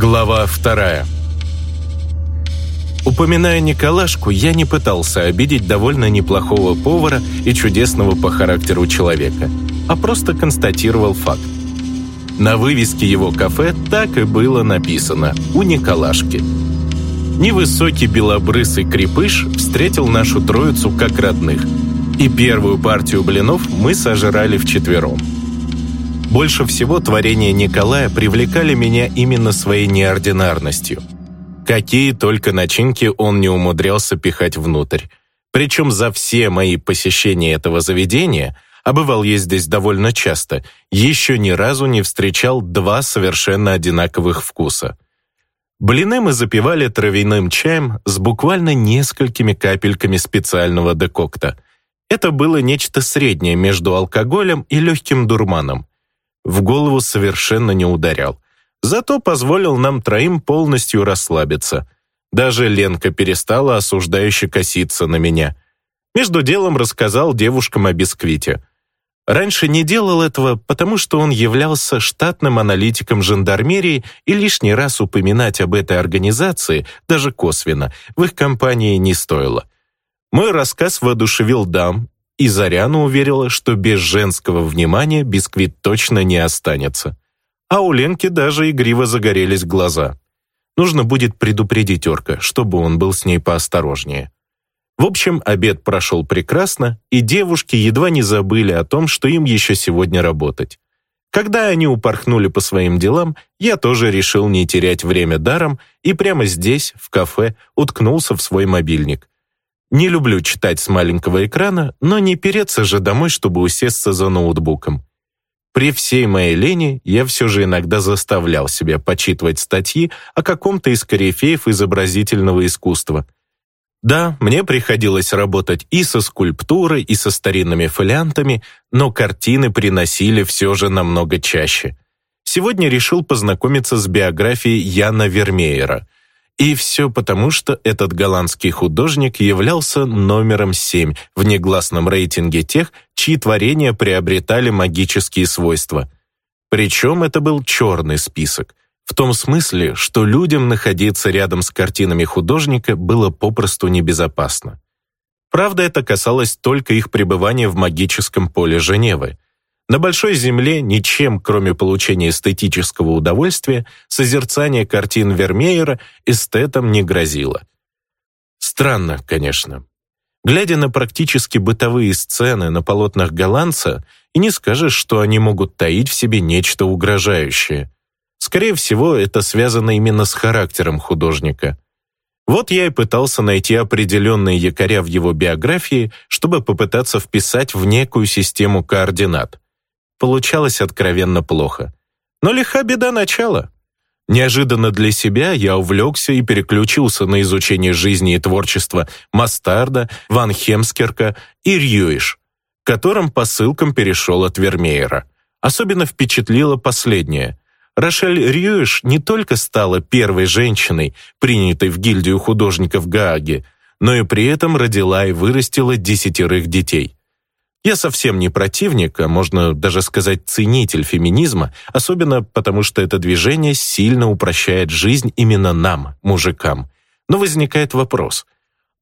Глава вторая. Упоминая Николашку, я не пытался обидеть довольно неплохого повара и чудесного по характеру человека, а просто констатировал факт. На вывеске его кафе так и было написано «У Николашки». Невысокий белобрысый крепыш встретил нашу троицу как родных, и первую партию блинов мы сожрали вчетвером. Больше всего творения Николая привлекали меня именно своей неординарностью. Какие только начинки он не умудрялся пихать внутрь. Причем за все мои посещения этого заведения, а бывал я здесь довольно часто, еще ни разу не встречал два совершенно одинаковых вкуса. Блины мы запивали травяным чаем с буквально несколькими капельками специального декокта. Это было нечто среднее между алкоголем и легким дурманом в голову совершенно не ударял. Зато позволил нам троим полностью расслабиться. Даже Ленка перестала осуждающе коситься на меня. Между делом рассказал девушкам о бисквите. Раньше не делал этого, потому что он являлся штатным аналитиком жандармерии и лишний раз упоминать об этой организации, даже косвенно, в их компании не стоило. Мой рассказ воодушевил дам, и Заряна уверила, что без женского внимания бисквит точно не останется. А у Ленки даже игриво загорелись глаза. Нужно будет предупредить орка, чтобы он был с ней поосторожнее. В общем, обед прошел прекрасно, и девушки едва не забыли о том, что им еще сегодня работать. Когда они упорхнули по своим делам, я тоже решил не терять время даром и прямо здесь, в кафе, уткнулся в свой мобильник. Не люблю читать с маленького экрана, но не переться же домой, чтобы усесться за ноутбуком. При всей моей лени я все же иногда заставлял себя почитывать статьи о каком-то из корифеев изобразительного искусства. Да, мне приходилось работать и со скульптурой, и со старинными фолиантами, но картины приносили все же намного чаще. Сегодня решил познакомиться с биографией Яна Вермеера – и все потому, что этот голландский художник являлся номером 7 в негласном рейтинге тех, чьи творения приобретали магические свойства. Причем это был черный список, в том смысле, что людям находиться рядом с картинами художника было попросту небезопасно. Правда, это касалось только их пребывания в магическом поле Женевы. На Большой Земле ничем, кроме получения эстетического удовольствия, созерцание картин Вермеера эстетам не грозило. Странно, конечно. Глядя на практически бытовые сцены на полотнах голландца, и не скажешь, что они могут таить в себе нечто угрожающее. Скорее всего, это связано именно с характером художника. Вот я и пытался найти определенные якоря в его биографии, чтобы попытаться вписать в некую систему координат получалось откровенно плохо. Но лиха беда начала. Неожиданно для себя я увлекся и переключился на изучение жизни и творчества Мастарда, Ван Хемскерка и Рьюиш, которым по ссылкам перешел от Вермеера. Особенно впечатлило последнее. Рошель Рьюиш не только стала первой женщиной, принятой в гильдию художников Гааги, но и при этом родила и вырастила десятерых детей. Я совсем не противник, а можно даже сказать ценитель феминизма, особенно потому что это движение сильно упрощает жизнь именно нам, мужикам. Но возникает вопрос,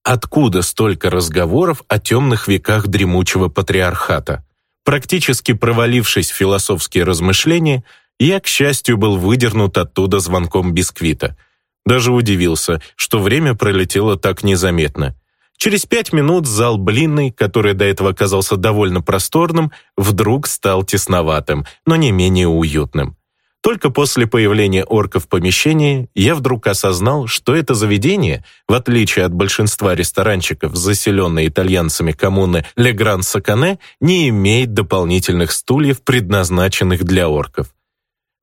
откуда столько разговоров о темных веках дремучего патриархата? Практически провалившись в философские размышления, я, к счастью, был выдернут оттуда звонком бисквита. Даже удивился, что время пролетело так незаметно. Через пять минут зал блинный, который до этого казался довольно просторным, вдруг стал тесноватым, но не менее уютным. Только после появления орка в помещении я вдруг осознал, что это заведение, в отличие от большинства ресторанчиков, заселенной итальянцами коммуны Легран-Сакане, не имеет дополнительных стульев, предназначенных для орков.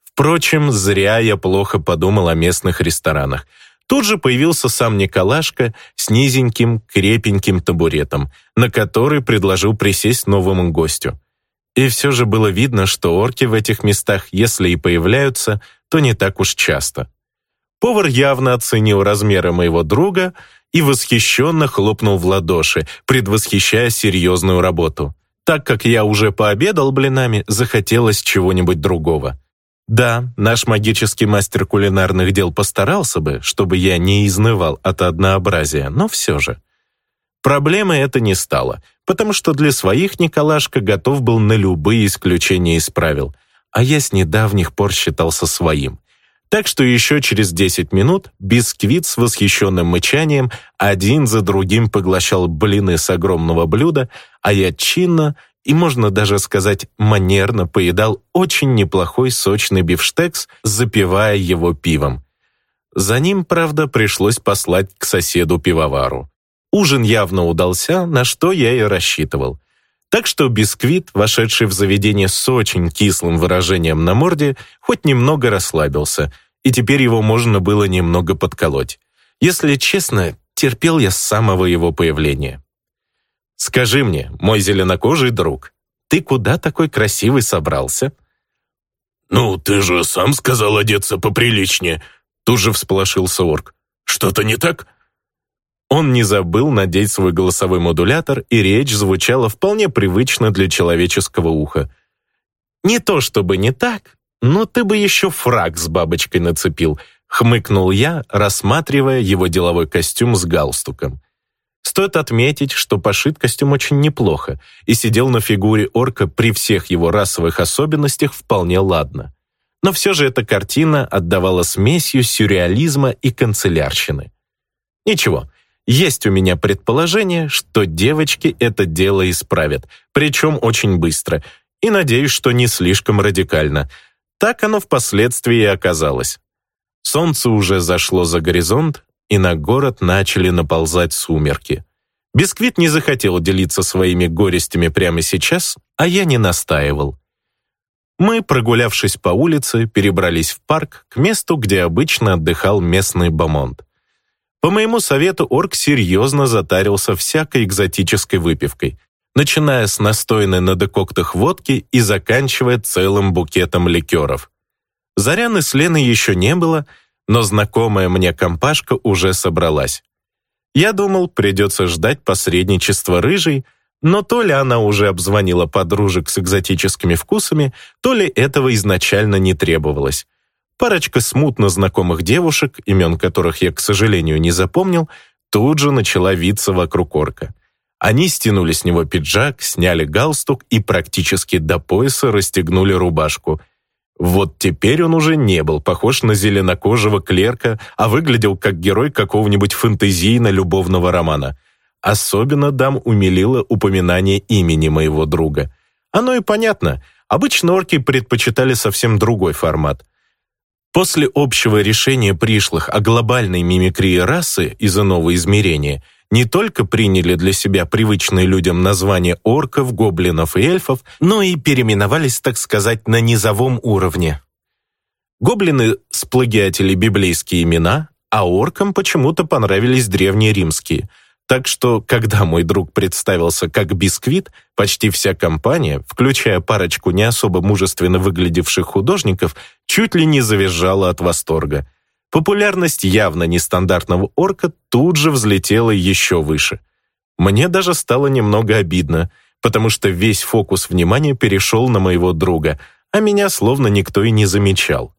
Впрочем, зря я плохо подумал о местных ресторанах. Тут же появился сам Николашка с низеньким, крепеньким табуретом, на который предложил присесть новому гостю. И все же было видно, что орки в этих местах, если и появляются, то не так уж часто. Повар явно оценил размеры моего друга и восхищенно хлопнул в ладоши, предвосхищая серьезную работу. Так как я уже пообедал блинами, захотелось чего-нибудь другого. Да, наш магический мастер кулинарных дел постарался бы, чтобы я не изнывал от однообразия, но все же. Проблемой это не стало, потому что для своих Николашка готов был на любые исключения из правил, а я с недавних пор считался своим. Так что еще через 10 минут бисквит с восхищенным мычанием один за другим поглощал блины с огромного блюда, а я чинно и, можно даже сказать, манерно поедал очень неплохой сочный бифштекс, запивая его пивом. За ним, правда, пришлось послать к соседу-пивовару. Ужин явно удался, на что я и рассчитывал. Так что бисквит, вошедший в заведение с очень кислым выражением на морде, хоть немного расслабился, и теперь его можно было немного подколоть. Если честно, терпел я с самого его появления. Скажи мне, мой зеленокожий друг, ты куда такой красивый собрался?» «Ну, ты же сам сказал одеться поприличнее», тут же всполошился орк. «Что-то не так?» Он не забыл надеть свой голосовой модулятор, и речь звучала вполне привычно для человеческого уха. «Не то чтобы не так, но ты бы еще фраг с бабочкой нацепил», хмыкнул я, рассматривая его деловой костюм с галстуком. Стоит отметить, что пошит костюм очень неплохо и сидел на фигуре орка при всех его расовых особенностях вполне ладно. Но все же эта картина отдавала смесью сюрреализма и канцелярщины. Ничего, есть у меня предположение, что девочки это дело исправят, причем очень быстро, и надеюсь, что не слишком радикально. Так оно впоследствии и оказалось. Солнце уже зашло за горизонт, и на город начали наползать сумерки. Бисквит не захотел делиться своими горестями прямо сейчас, а я не настаивал. Мы, прогулявшись по улице, перебрались в парк к месту, где обычно отдыхал местный бомонд. По моему совету орк серьезно затарился всякой экзотической выпивкой, начиная с настойной на декоктах водки и заканчивая целым букетом ликеров. Заряны с Леной еще не было — но знакомая мне компашка уже собралась. Я думал, придется ждать посредничества рыжей, но то ли она уже обзвонила подружек с экзотическими вкусами, то ли этого изначально не требовалось. Парочка смутно знакомых девушек, имен которых я, к сожалению, не запомнил, тут же начала виться вокруг орка. Они стянули с него пиджак, сняли галстук и практически до пояса расстегнули рубашку — вот теперь он уже не был похож на зеленокожего клерка, а выглядел как герой какого-нибудь фэнтезийно-любовного романа. Особенно дам умилило упоминание имени моего друга. Оно и понятно. Обычно орки предпочитали совсем другой формат. После общего решения пришлых о глобальной мимикрии расы из иного измерения не только приняли для себя привычные людям названия орков, гоблинов и эльфов, но и переименовались, так сказать, на низовом уровне. Гоблины сплагиатили библейские имена, а оркам почему-то понравились древние римские. Так что, когда мой друг представился как бисквит, почти вся компания, включая парочку не особо мужественно выглядевших художников, чуть ли не завизжала от восторга. Популярность явно нестандартного орка тут же взлетела еще выше. Мне даже стало немного обидно, потому что весь фокус внимания перешел на моего друга, а меня словно никто и не замечал.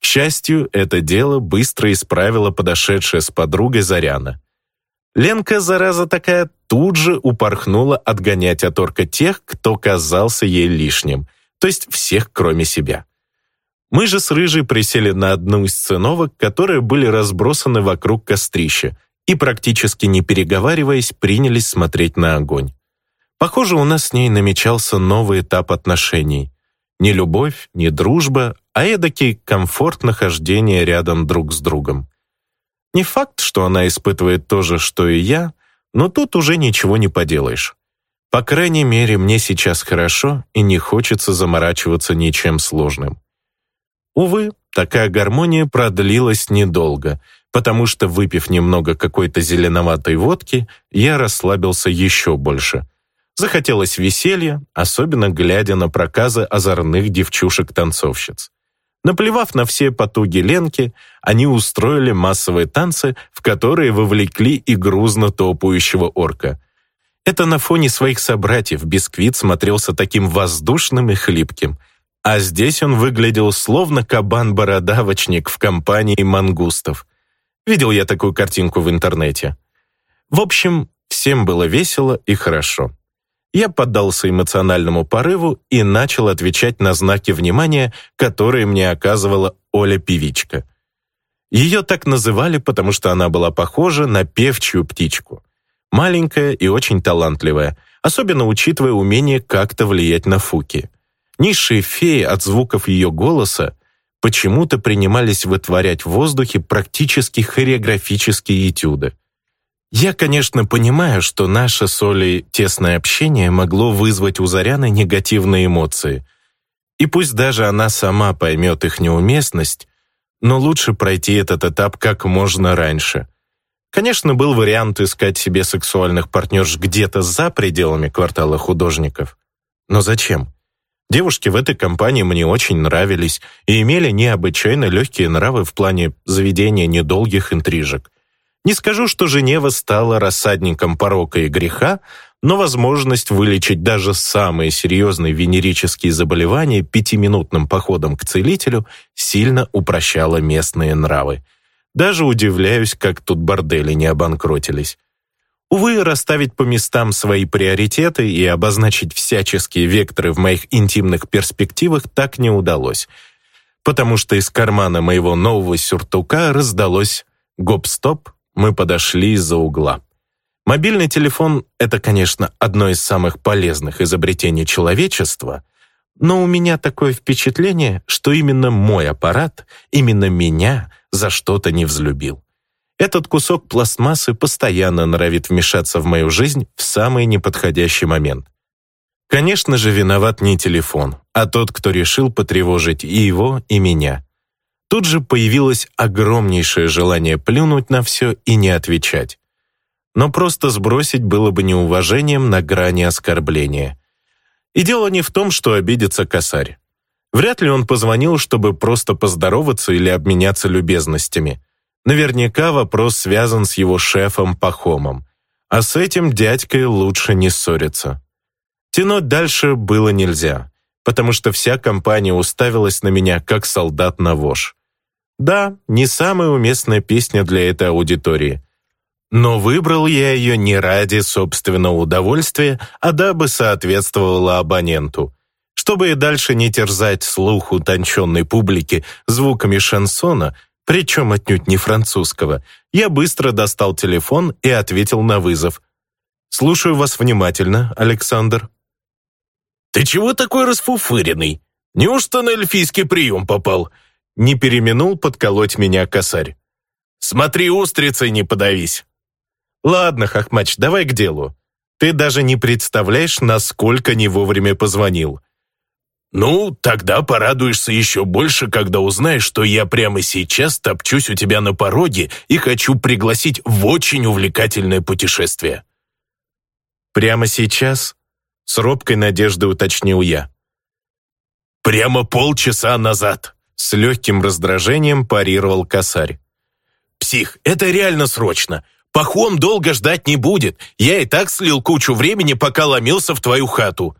К счастью, это дело быстро исправила подошедшая с подругой Заряна. Ленка, зараза такая, тут же упорхнула отгонять от орка тех, кто казался ей лишним, то есть всех, кроме себя. Мы же с Рыжей присели на одну из циновок, которые были разбросаны вокруг кострища, и, практически не переговариваясь, принялись смотреть на огонь. Похоже, у нас с ней намечался новый этап отношений. Не любовь, не дружба, а эдакий комфорт нахождения рядом друг с другом. Не факт, что она испытывает то же, что и я, но тут уже ничего не поделаешь. По крайней мере, мне сейчас хорошо и не хочется заморачиваться ничем сложным. Увы, такая гармония продлилась недолго, потому что, выпив немного какой-то зеленоватой водки, я расслабился еще больше. Захотелось веселья, особенно глядя на проказы озорных девчушек-танцовщиц. Наплевав на все потуги Ленки, они устроили массовые танцы, в которые вовлекли и грузно топающего орка. Это на фоне своих собратьев бисквит смотрелся таким воздушным и хлипким – А здесь он выглядел словно кабан-бородавочник в компании мангустов. Видел я такую картинку в интернете. В общем, всем было весело и хорошо. Я поддался эмоциональному порыву и начал отвечать на знаки внимания, которые мне оказывала Оля-певичка. Ее так называли, потому что она была похожа на певчую птичку. Маленькая и очень талантливая, особенно учитывая умение как-то влиять на Фуки. Низшие феи от звуков ее голоса почему-то принимались вытворять в воздухе практически хореографические этюды. Я, конечно, понимаю, что наше с Олей тесное общение могло вызвать у Заряны негативные эмоции. И пусть даже она сама поймет их неуместность, но лучше пройти этот этап как можно раньше. Конечно, был вариант искать себе сексуальных партнерш где-то за пределами квартала художников. Но зачем? Девушки в этой компании мне очень нравились и имели необычайно легкие нравы в плане заведения недолгих интрижек. Не скажу, что Женева стала рассадником порока и греха, но возможность вылечить даже самые серьезные венерические заболевания пятиминутным походом к целителю сильно упрощала местные нравы. Даже удивляюсь, как тут бордели не обанкротились. Увы, расставить по местам свои приоритеты и обозначить всяческие векторы в моих интимных перспективах так не удалось, потому что из кармана моего нового сюртука раздалось «Гоп-стоп, мы подошли из-за угла». Мобильный телефон — это, конечно, одно из самых полезных изобретений человечества, но у меня такое впечатление, что именно мой аппарат, именно меня за что-то не взлюбил. Этот кусок пластмассы постоянно норовит вмешаться в мою жизнь в самый неподходящий момент. Конечно же, виноват не телефон, а тот, кто решил потревожить и его, и меня. Тут же появилось огромнейшее желание плюнуть на все и не отвечать. Но просто сбросить было бы неуважением на грани оскорбления. И дело не в том, что обидится косарь. Вряд ли он позвонил, чтобы просто поздороваться или обменяться любезностями. Наверняка вопрос связан с его шефом Пахомом. А с этим дядькой лучше не ссориться. Тянуть дальше было нельзя, потому что вся компания уставилась на меня, как солдат на вож. Да, не самая уместная песня для этой аудитории. Но выбрал я ее не ради собственного удовольствия, а дабы соответствовала абоненту. Чтобы и дальше не терзать слух утонченной публики звуками шансона, причем отнюдь не французского, я быстро достал телефон и ответил на вызов. «Слушаю вас внимательно, Александр». «Ты чего такой расфуфыренный? Неужто на эльфийский прием попал?» Не переминул подколоть меня косарь. «Смотри, устрицей не подавись». «Ладно, Хохмач, давай к делу. Ты даже не представляешь, насколько не вовремя позвонил. «Ну, тогда порадуешься еще больше, когда узнаешь, что я прямо сейчас топчусь у тебя на пороге и хочу пригласить в очень увлекательное путешествие». «Прямо сейчас?» — с робкой надеждой уточнил я. «Прямо полчаса назад», — с легким раздражением парировал косарь. «Псих, это реально срочно. Пахом долго ждать не будет. Я и так слил кучу времени, пока ломился в твою хату.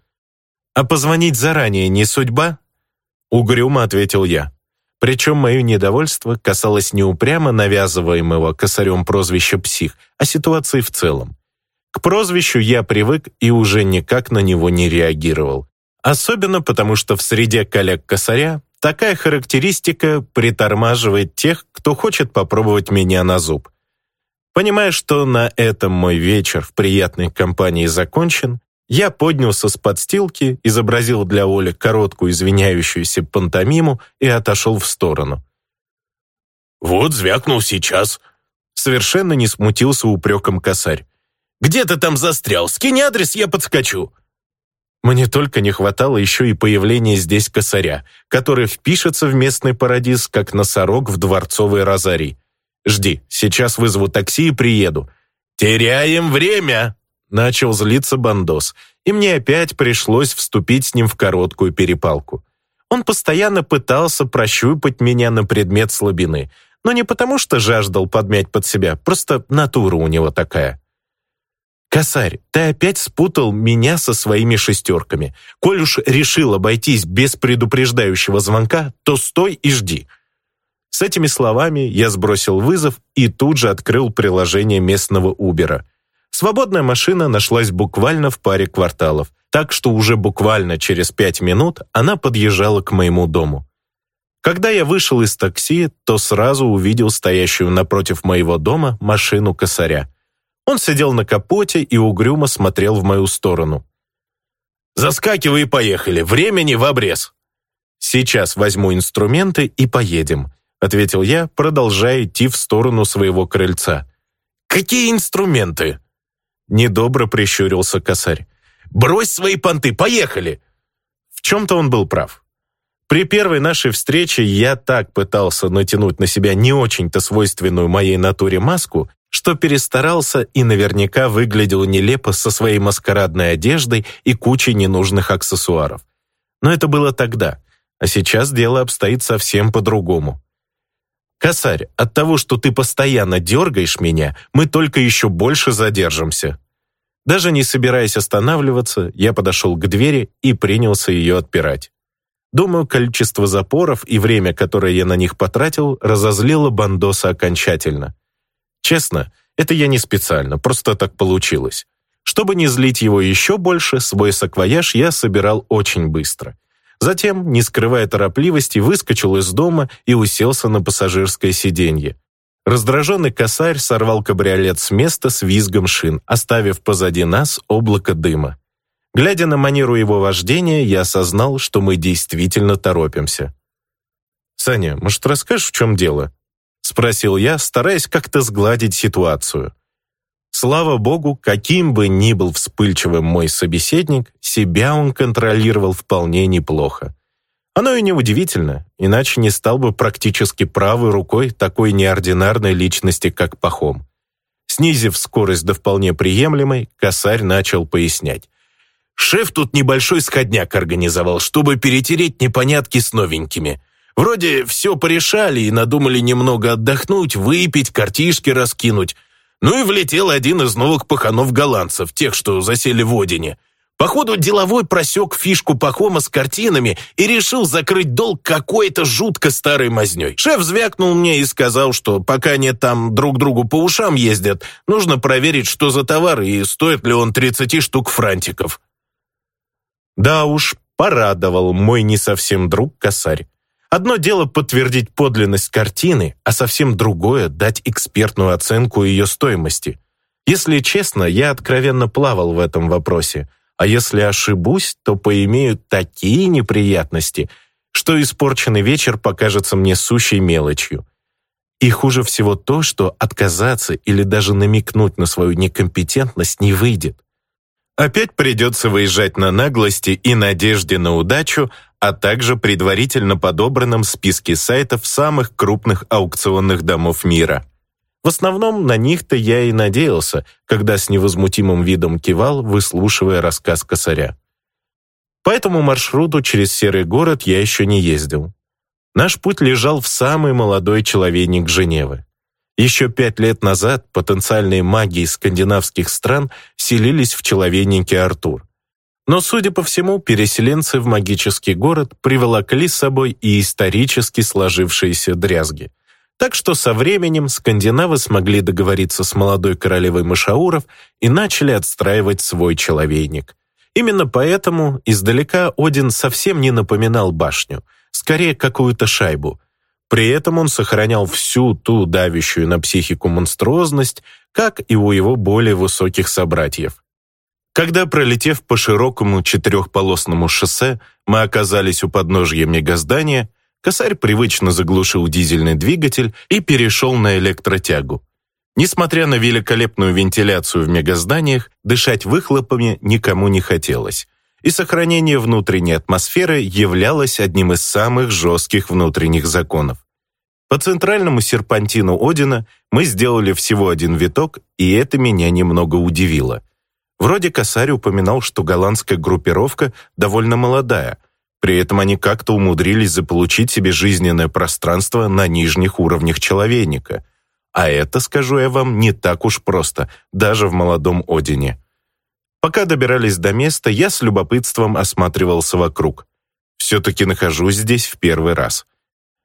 «А позвонить заранее не судьба?» Угрюмо ответил я. Причем мое недовольство касалось не упрямо навязываемого косарем прозвища «псих», а ситуации в целом. К прозвищу я привык и уже никак на него не реагировал. Особенно потому, что в среде коллег-косаря такая характеристика притормаживает тех, кто хочет попробовать меня на зуб. Понимая, что на этом мой вечер в приятной компании закончен, я поднялся с подстилки, изобразил для Оли короткую извиняющуюся пантомиму и отошел в сторону. «Вот звякнул сейчас», — совершенно не смутился упреком косарь. «Где ты там застрял? Скинь адрес, я подскочу». Мне только не хватало еще и появления здесь косаря, который впишется в местный парадиз, как носорог в дворцовый розарий. «Жди, сейчас вызову такси и приеду». «Теряем время!» Начал злиться Бандос, и мне опять пришлось вступить с ним в короткую перепалку. Он постоянно пытался прощупать меня на предмет слабины, но не потому, что жаждал подмять под себя, просто натура у него такая. «Косарь, ты опять спутал меня со своими шестерками. Коль уж решил обойтись без предупреждающего звонка, то стой и жди». С этими словами я сбросил вызов и тут же открыл приложение местного Убера. Свободная машина нашлась буквально в паре кварталов, так что уже буквально через пять минут она подъезжала к моему дому. Когда я вышел из такси, то сразу увидел стоящую напротив моего дома машину косаря. Он сидел на капоте и угрюмо смотрел в мою сторону. «Заскакивай и поехали, времени в обрез!» «Сейчас возьму инструменты и поедем», ответил я, продолжая идти в сторону своего крыльца. «Какие инструменты?» Недобро прищурился косарь. «Брось свои понты, поехали!» В чем-то он был прав. При первой нашей встрече я так пытался натянуть на себя не очень-то свойственную моей натуре маску, что перестарался и наверняка выглядел нелепо со своей маскарадной одеждой и кучей ненужных аксессуаров. Но это было тогда, а сейчас дело обстоит совсем по-другому. «Косарь, от того, что ты постоянно дергаешь меня, мы только еще больше задержимся». Даже не собираясь останавливаться, я подошел к двери и принялся ее отпирать. Думаю, количество запоров и время, которое я на них потратил, разозлило Бандоса окончательно. Честно, это я не специально, просто так получилось. Чтобы не злить его еще больше, свой саквояж я собирал очень быстро. Затем, не скрывая торопливости, выскочил из дома и уселся на пассажирское сиденье. Раздраженный косарь сорвал кабриолет с места с визгом шин, оставив позади нас облако дыма. Глядя на манеру его вождения, я осознал, что мы действительно торопимся. «Саня, может, расскажешь, в чем дело?» — спросил я, стараясь как-то сгладить ситуацию. Слава богу, каким бы ни был вспыльчивым мой собеседник, себя он контролировал вполне неплохо. Оно и неудивительно, иначе не стал бы практически правой рукой такой неординарной личности, как Пахом. Снизив скорость до вполне приемлемой, косарь начал пояснять. Шеф тут небольшой сходняк организовал, чтобы перетереть непонятки с новенькими. Вроде все порешали и надумали немного отдохнуть, выпить, картишки раскинуть. Ну и влетел один из новых паханов-голландцев, тех, что засели в Одине. Походу, деловой просек фишку Пахома с картинами и решил закрыть долг какой-то жутко старой мазней. Шеф звякнул мне и сказал, что пока они там друг другу по ушам ездят, нужно проверить, что за товар и стоит ли он 30 штук франтиков. Да уж, порадовал мой не совсем друг косарь. Одно дело подтвердить подлинность картины, а совсем другое — дать экспертную оценку ее стоимости. Если честно, я откровенно плавал в этом вопросе, а если ошибусь, то поимею такие неприятности, что испорченный вечер покажется мне сущей мелочью. И хуже всего то, что отказаться или даже намекнуть на свою некомпетентность не выйдет. Опять придется выезжать на наглости и надежде на удачу, а также предварительно подобранном списке сайтов самых крупных аукционных домов мира. В основном на них-то я и надеялся, когда с невозмутимым видом кивал, выслушивая рассказ косаря. По этому маршруту через серый город я еще не ездил. Наш путь лежал в самый молодой человейник Женевы. Еще пять лет назад потенциальные маги из скандинавских стран селились в человейнике Артур. Но, судя по всему, переселенцы в магический город приволокли с собой и исторически сложившиеся дрязги. Так что со временем скандинавы смогли договориться с молодой королевой Машауров и начали отстраивать свой человейник. Именно поэтому издалека Один совсем не напоминал башню, скорее какую-то шайбу – при этом он сохранял всю ту давящую на психику монструозность, как и у его более высоких собратьев. Когда, пролетев по широкому четырехполосному шоссе, мы оказались у подножья мегаздания, косарь привычно заглушил дизельный двигатель и перешел на электротягу. Несмотря на великолепную вентиляцию в мегазданиях, дышать выхлопами никому не хотелось и сохранение внутренней атмосферы являлось одним из самых жестких внутренних законов. По центральному серпантину Одина мы сделали всего один виток, и это меня немного удивило. Вроде косарь упоминал, что голландская группировка довольно молодая, при этом они как-то умудрились заполучить себе жизненное пространство на нижних уровнях человейника. А это, скажу я вам, не так уж просто, даже в молодом Одине. Пока добирались до места, я с любопытством осматривался вокруг. Все-таки нахожусь здесь в первый раз.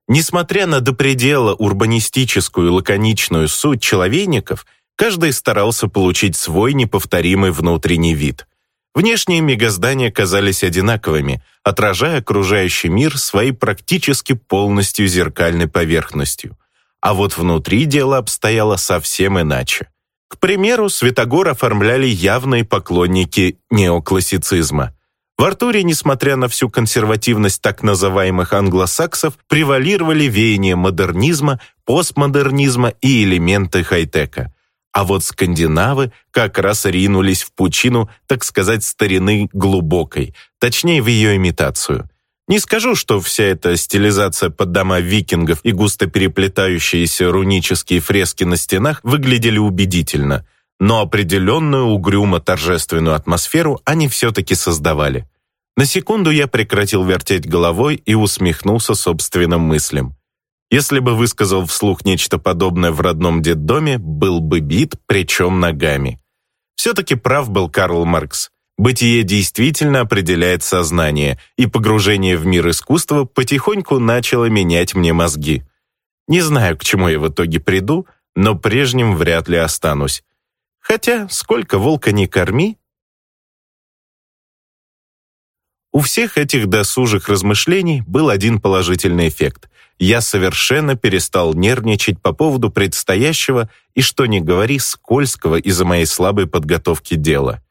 Несмотря на до предела урбанистическую лаконичную суть человейников, каждый старался получить свой неповторимый внутренний вид. Внешние мегаздания казались одинаковыми, отражая окружающий мир своей практически полностью зеркальной поверхностью. А вот внутри дело обстояло совсем иначе. К примеру, Святогор оформляли явные поклонники неоклассицизма. В Артуре, несмотря на всю консервативность так называемых англосаксов, превалировали веяния модернизма, постмодернизма и элементы хай-тека. А вот скандинавы как раз ринулись в пучину, так сказать, старины глубокой, точнее в ее имитацию. Не скажу, что вся эта стилизация под дома викингов и густо переплетающиеся рунические фрески на стенах выглядели убедительно, но определенную угрюмо-торжественную атмосферу они все-таки создавали. На секунду я прекратил вертеть головой и усмехнулся собственным мыслям. Если бы высказал вслух нечто подобное в родном детдоме, был бы бит, причем ногами. Все-таки прав был Карл Маркс. Бытие действительно определяет сознание, и погружение в мир искусства потихоньку начало менять мне мозги. Не знаю, к чему я в итоге приду, но прежним вряд ли останусь. Хотя, сколько волка не корми, у всех этих досужих размышлений был один положительный эффект. Я совершенно перестал нервничать по поводу предстоящего и, что ни говори, скользкого из-за моей слабой подготовки дела.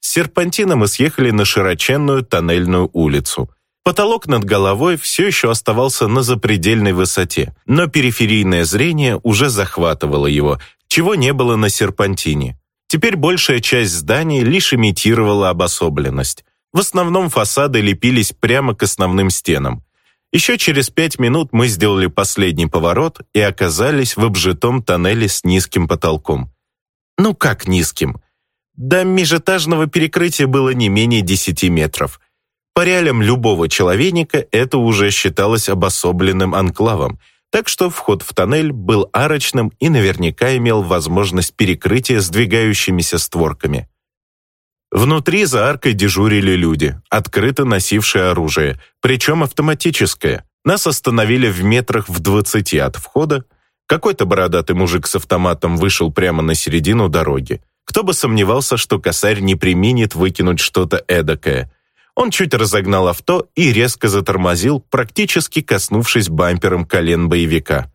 С серпантина мы съехали на широченную тоннельную улицу. Потолок над головой все еще оставался на запредельной высоте, но периферийное зрение уже захватывало его, чего не было на серпантине. Теперь большая часть зданий лишь имитировала обособленность. В основном фасады лепились прямо к основным стенам. Еще через пять минут мы сделали последний поворот и оказались в обжитом тоннеле с низким потолком. Ну как низким? До межэтажного перекрытия было не менее 10 метров. По реалиям любого человека это уже считалось обособленным анклавом, так что вход в тоннель был арочным и наверняка имел возможность перекрытия сдвигающимися створками. Внутри за аркой дежурили люди, открыто носившие оружие, причем автоматическое. Нас остановили в метрах в двадцати от входа. Какой-то бородатый мужик с автоматом вышел прямо на середину дороги. Кто бы сомневался, что косарь не применит выкинуть что-то эдакое. Он чуть разогнал авто и резко затормозил, практически коснувшись бампером колен боевика.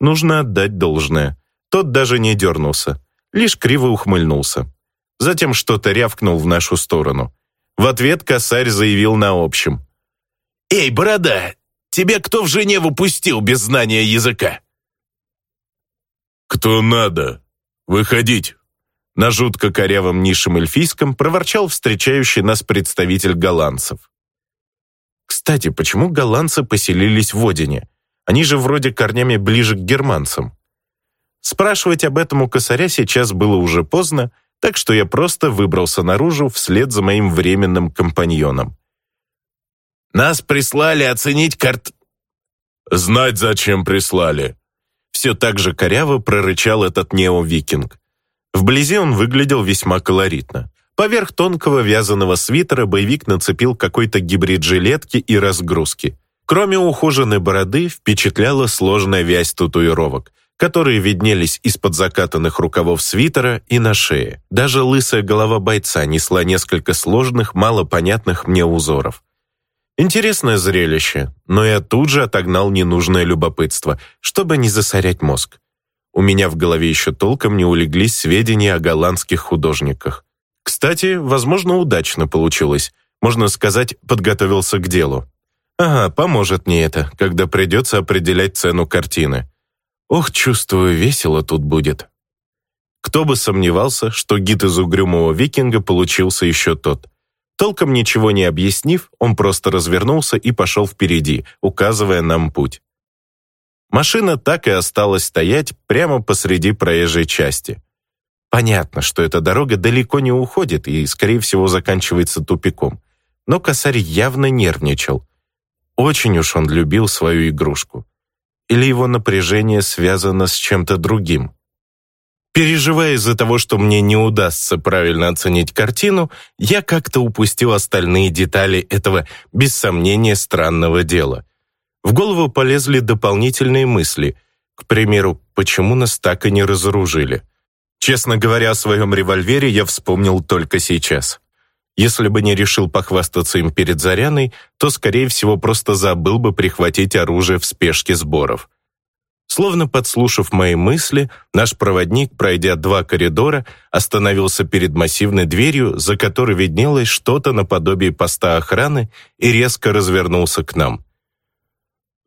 Нужно отдать должное. Тот даже не дернулся, лишь криво ухмыльнулся затем что-то рявкнул в нашу сторону. В ответ косарь заявил на общем. «Эй, борода, тебя кто в Женеву пустил без знания языка?» «Кто надо? Выходить!» На жутко корявом низшем эльфийском проворчал встречающий нас представитель голландцев. Кстати, почему голландцы поселились в Одине? Они же вроде корнями ближе к германцам. Спрашивать об этом у косаря сейчас было уже поздно, так что я просто выбрался наружу вслед за моим временным компаньоном. «Нас прислали оценить карт...» «Знать, зачем прислали!» Все так же коряво прорычал этот нео-викинг. Вблизи он выглядел весьма колоритно. Поверх тонкого вязаного свитера боевик нацепил какой-то гибрид жилетки и разгрузки. Кроме ухоженной бороды, впечатляла сложная вязь татуировок – которые виднелись из-под закатанных рукавов свитера и на шее. Даже лысая голова бойца несла несколько сложных, малопонятных мне узоров. Интересное зрелище, но я тут же отогнал ненужное любопытство, чтобы не засорять мозг. У меня в голове еще толком не улеглись сведения о голландских художниках. Кстати, возможно, удачно получилось. Можно сказать, подготовился к делу. Ага, поможет мне это, когда придется определять цену картины. Ох, чувствую, весело тут будет. Кто бы сомневался, что гид из угрюмого викинга получился еще тот. Толком ничего не объяснив, он просто развернулся и пошел впереди, указывая нам путь. Машина так и осталась стоять прямо посреди проезжей части. Понятно, что эта дорога далеко не уходит и, скорее всего, заканчивается тупиком. Но косарь явно нервничал. Очень уж он любил свою игрушку или его напряжение связано с чем-то другим. Переживая из-за того, что мне не удастся правильно оценить картину, я как-то упустил остальные детали этого, без сомнения, странного дела. В голову полезли дополнительные мысли. К примеру, почему нас так и не разоружили? Честно говоря, о своем револьвере я вспомнил только сейчас. Если бы не решил похвастаться им перед Заряной, то, скорее всего, просто забыл бы прихватить оружие в спешке сборов. Словно подслушав мои мысли, наш проводник, пройдя два коридора, остановился перед массивной дверью, за которой виднелось что-то наподобие поста охраны, и резко развернулся к нам.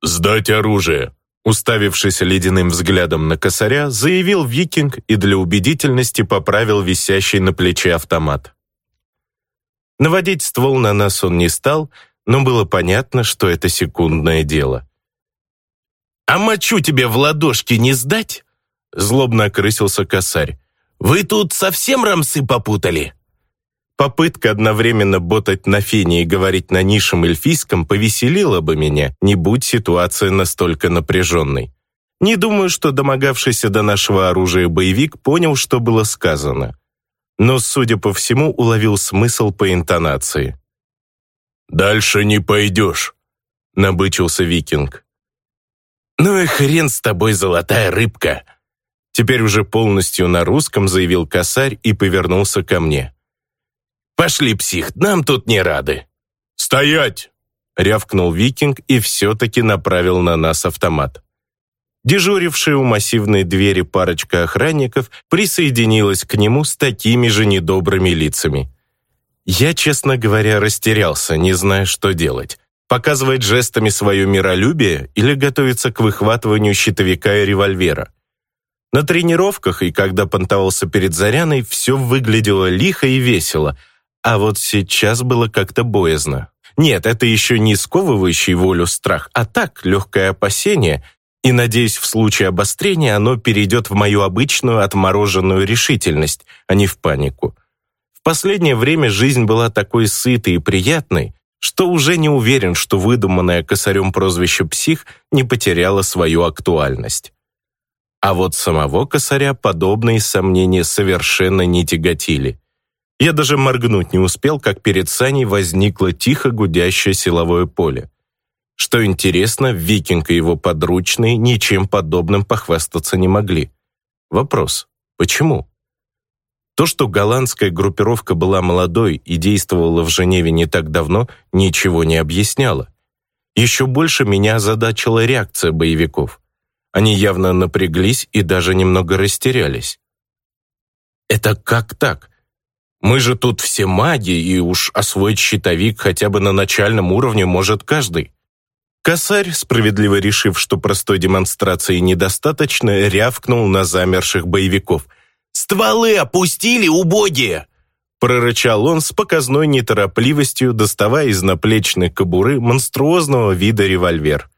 «Сдать оружие!» Уставившись ледяным взглядом на косаря, заявил викинг и для убедительности поправил висящий на плече автомат. Наводить ствол на нас он не стал, но было понятно, что это секундное дело. «А мочу тебе в ладошки не сдать?» Злобно окрысился косарь. «Вы тут совсем рамсы попутали?» Попытка одновременно ботать на фене и говорить на низшем эльфийском повеселила бы меня, не будь ситуация настолько напряженной. Не думаю, что домогавшийся до нашего оружия боевик понял, что было сказано. Но, судя по всему, уловил смысл по интонации. «Дальше не пойдешь», — набычился викинг. «Ну и хрен с тобой, золотая рыбка!» Теперь уже полностью на русском заявил косарь и повернулся ко мне. «Пошли, псих, нам тут не рады». «Стоять!» — рявкнул викинг и все-таки направил на нас автомат. Дежурившая у массивной двери парочка охранников присоединилась к нему с такими же недобрыми лицами. Я, честно говоря, растерялся, не зная, что делать. Показывать жестами свое миролюбие или готовиться к выхватыванию щитовика и револьвера. На тренировках и когда понтовался перед Заряной, все выглядело лихо и весело — а вот сейчас было как-то боязно. Нет, это еще не сковывающий волю страх, а так, легкое опасение, и, надеюсь, в случае обострения оно перейдет в мою обычную отмороженную решительность, а не в панику. В последнее время жизнь была такой сытой и приятной, что уже не уверен, что выдуманное косарем прозвище «псих» не потеряло свою актуальность. А вот самого косаря подобные сомнения совершенно не тяготили. Я даже моргнуть не успел, как перед Саней возникло тихо гудящее силовое поле. Что интересно, Викинг и его подручные ничем подобным похвастаться не могли. Вопрос, почему? То, что голландская группировка была молодой и действовала в Женеве не так давно, ничего не объясняло. Еще больше меня озадачила реакция боевиков. Они явно напряглись и даже немного растерялись. Это как так? Мы же тут все маги, и уж освоить щитовик хотя бы на начальном уровне может каждый. Косарь, справедливо решив, что простой демонстрации недостаточно, рявкнул на замерших боевиков. «Стволы опустили, убогие!» Прорычал он с показной неторопливостью, доставая из наплечной кобуры монструозного вида револьвер.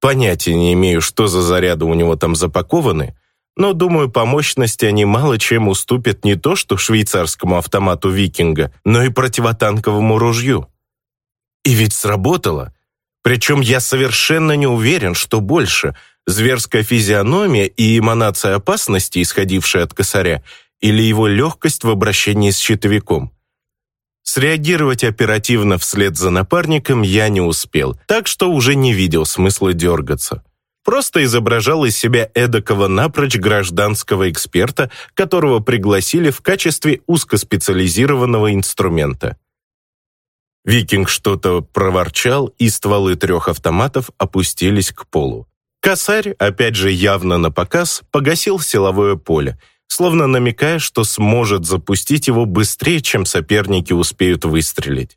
Понятия не имею, что за заряды у него там запакованы, но, думаю, по мощности они мало чем уступят не то что швейцарскому автомату «Викинга», но и противотанковому ружью. И ведь сработало. Причем я совершенно не уверен, что больше – зверская физиономия и эманация опасности, исходившая от косаря, или его легкость в обращении с щитовиком. Среагировать оперативно вслед за напарником я не успел, так что уже не видел смысла дергаться просто изображал из себя эдакого напрочь гражданского эксперта, которого пригласили в качестве узкоспециализированного инструмента. Викинг что-то проворчал, и стволы трех автоматов опустились к полу. Косарь, опять же явно на показ, погасил силовое поле, словно намекая, что сможет запустить его быстрее, чем соперники успеют выстрелить.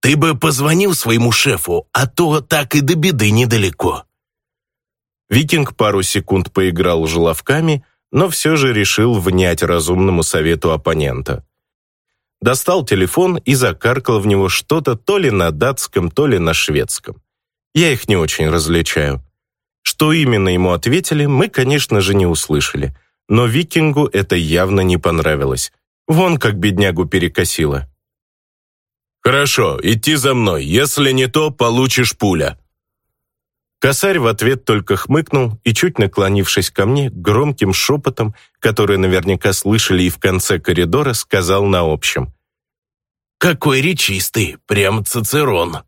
«Ты бы позвонил своему шефу, а то так и до беды недалеко», Викинг пару секунд поиграл желовками, но все же решил внять разумному совету оппонента. Достал телефон и закаркал в него что-то то ли на датском, то ли на шведском. Я их не очень различаю. Что именно ему ответили, мы, конечно же, не услышали. Но викингу это явно не понравилось. Вон как беднягу перекосило. «Хорошо, идти за мной. Если не то, получишь пуля», Косарь в ответ только хмыкнул и, чуть наклонившись ко мне, громким шепотом, который наверняка слышали и в конце коридора, сказал на общем. «Какой речистый, прям Цицерон!»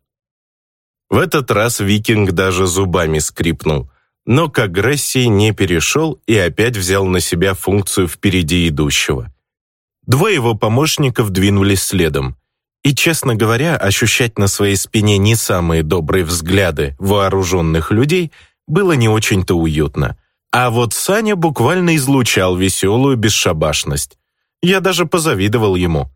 В этот раз викинг даже зубами скрипнул, но к агрессии не перешел и опять взял на себя функцию впереди идущего. Двое его помощников двинулись следом. И, честно говоря, ощущать на своей спине не самые добрые взгляды вооруженных людей было не очень-то уютно. А вот Саня буквально излучал веселую бесшабашность. Я даже позавидовал ему.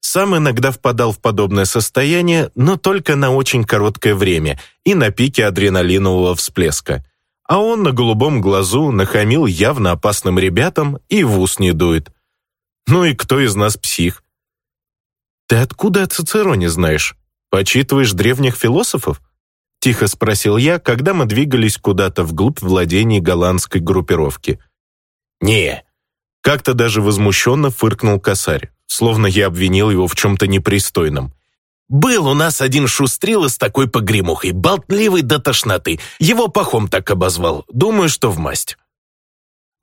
Сам иногда впадал в подобное состояние, но только на очень короткое время и на пике адреналинового всплеска. А он на голубом глазу нахамил явно опасным ребятам и в ус не дует. Ну и кто из нас псих? «Ты откуда о Цицероне знаешь? Почитываешь древних философов?» Тихо спросил я, когда мы двигались куда-то вглубь владений голландской группировки. «Не». Как-то даже возмущенно фыркнул косарь, словно я обвинил его в чем-то непристойном. «Был у нас один шустрила с такой погремухой, болтливый до тошноты. Его пахом так обозвал. Думаю, что в масть».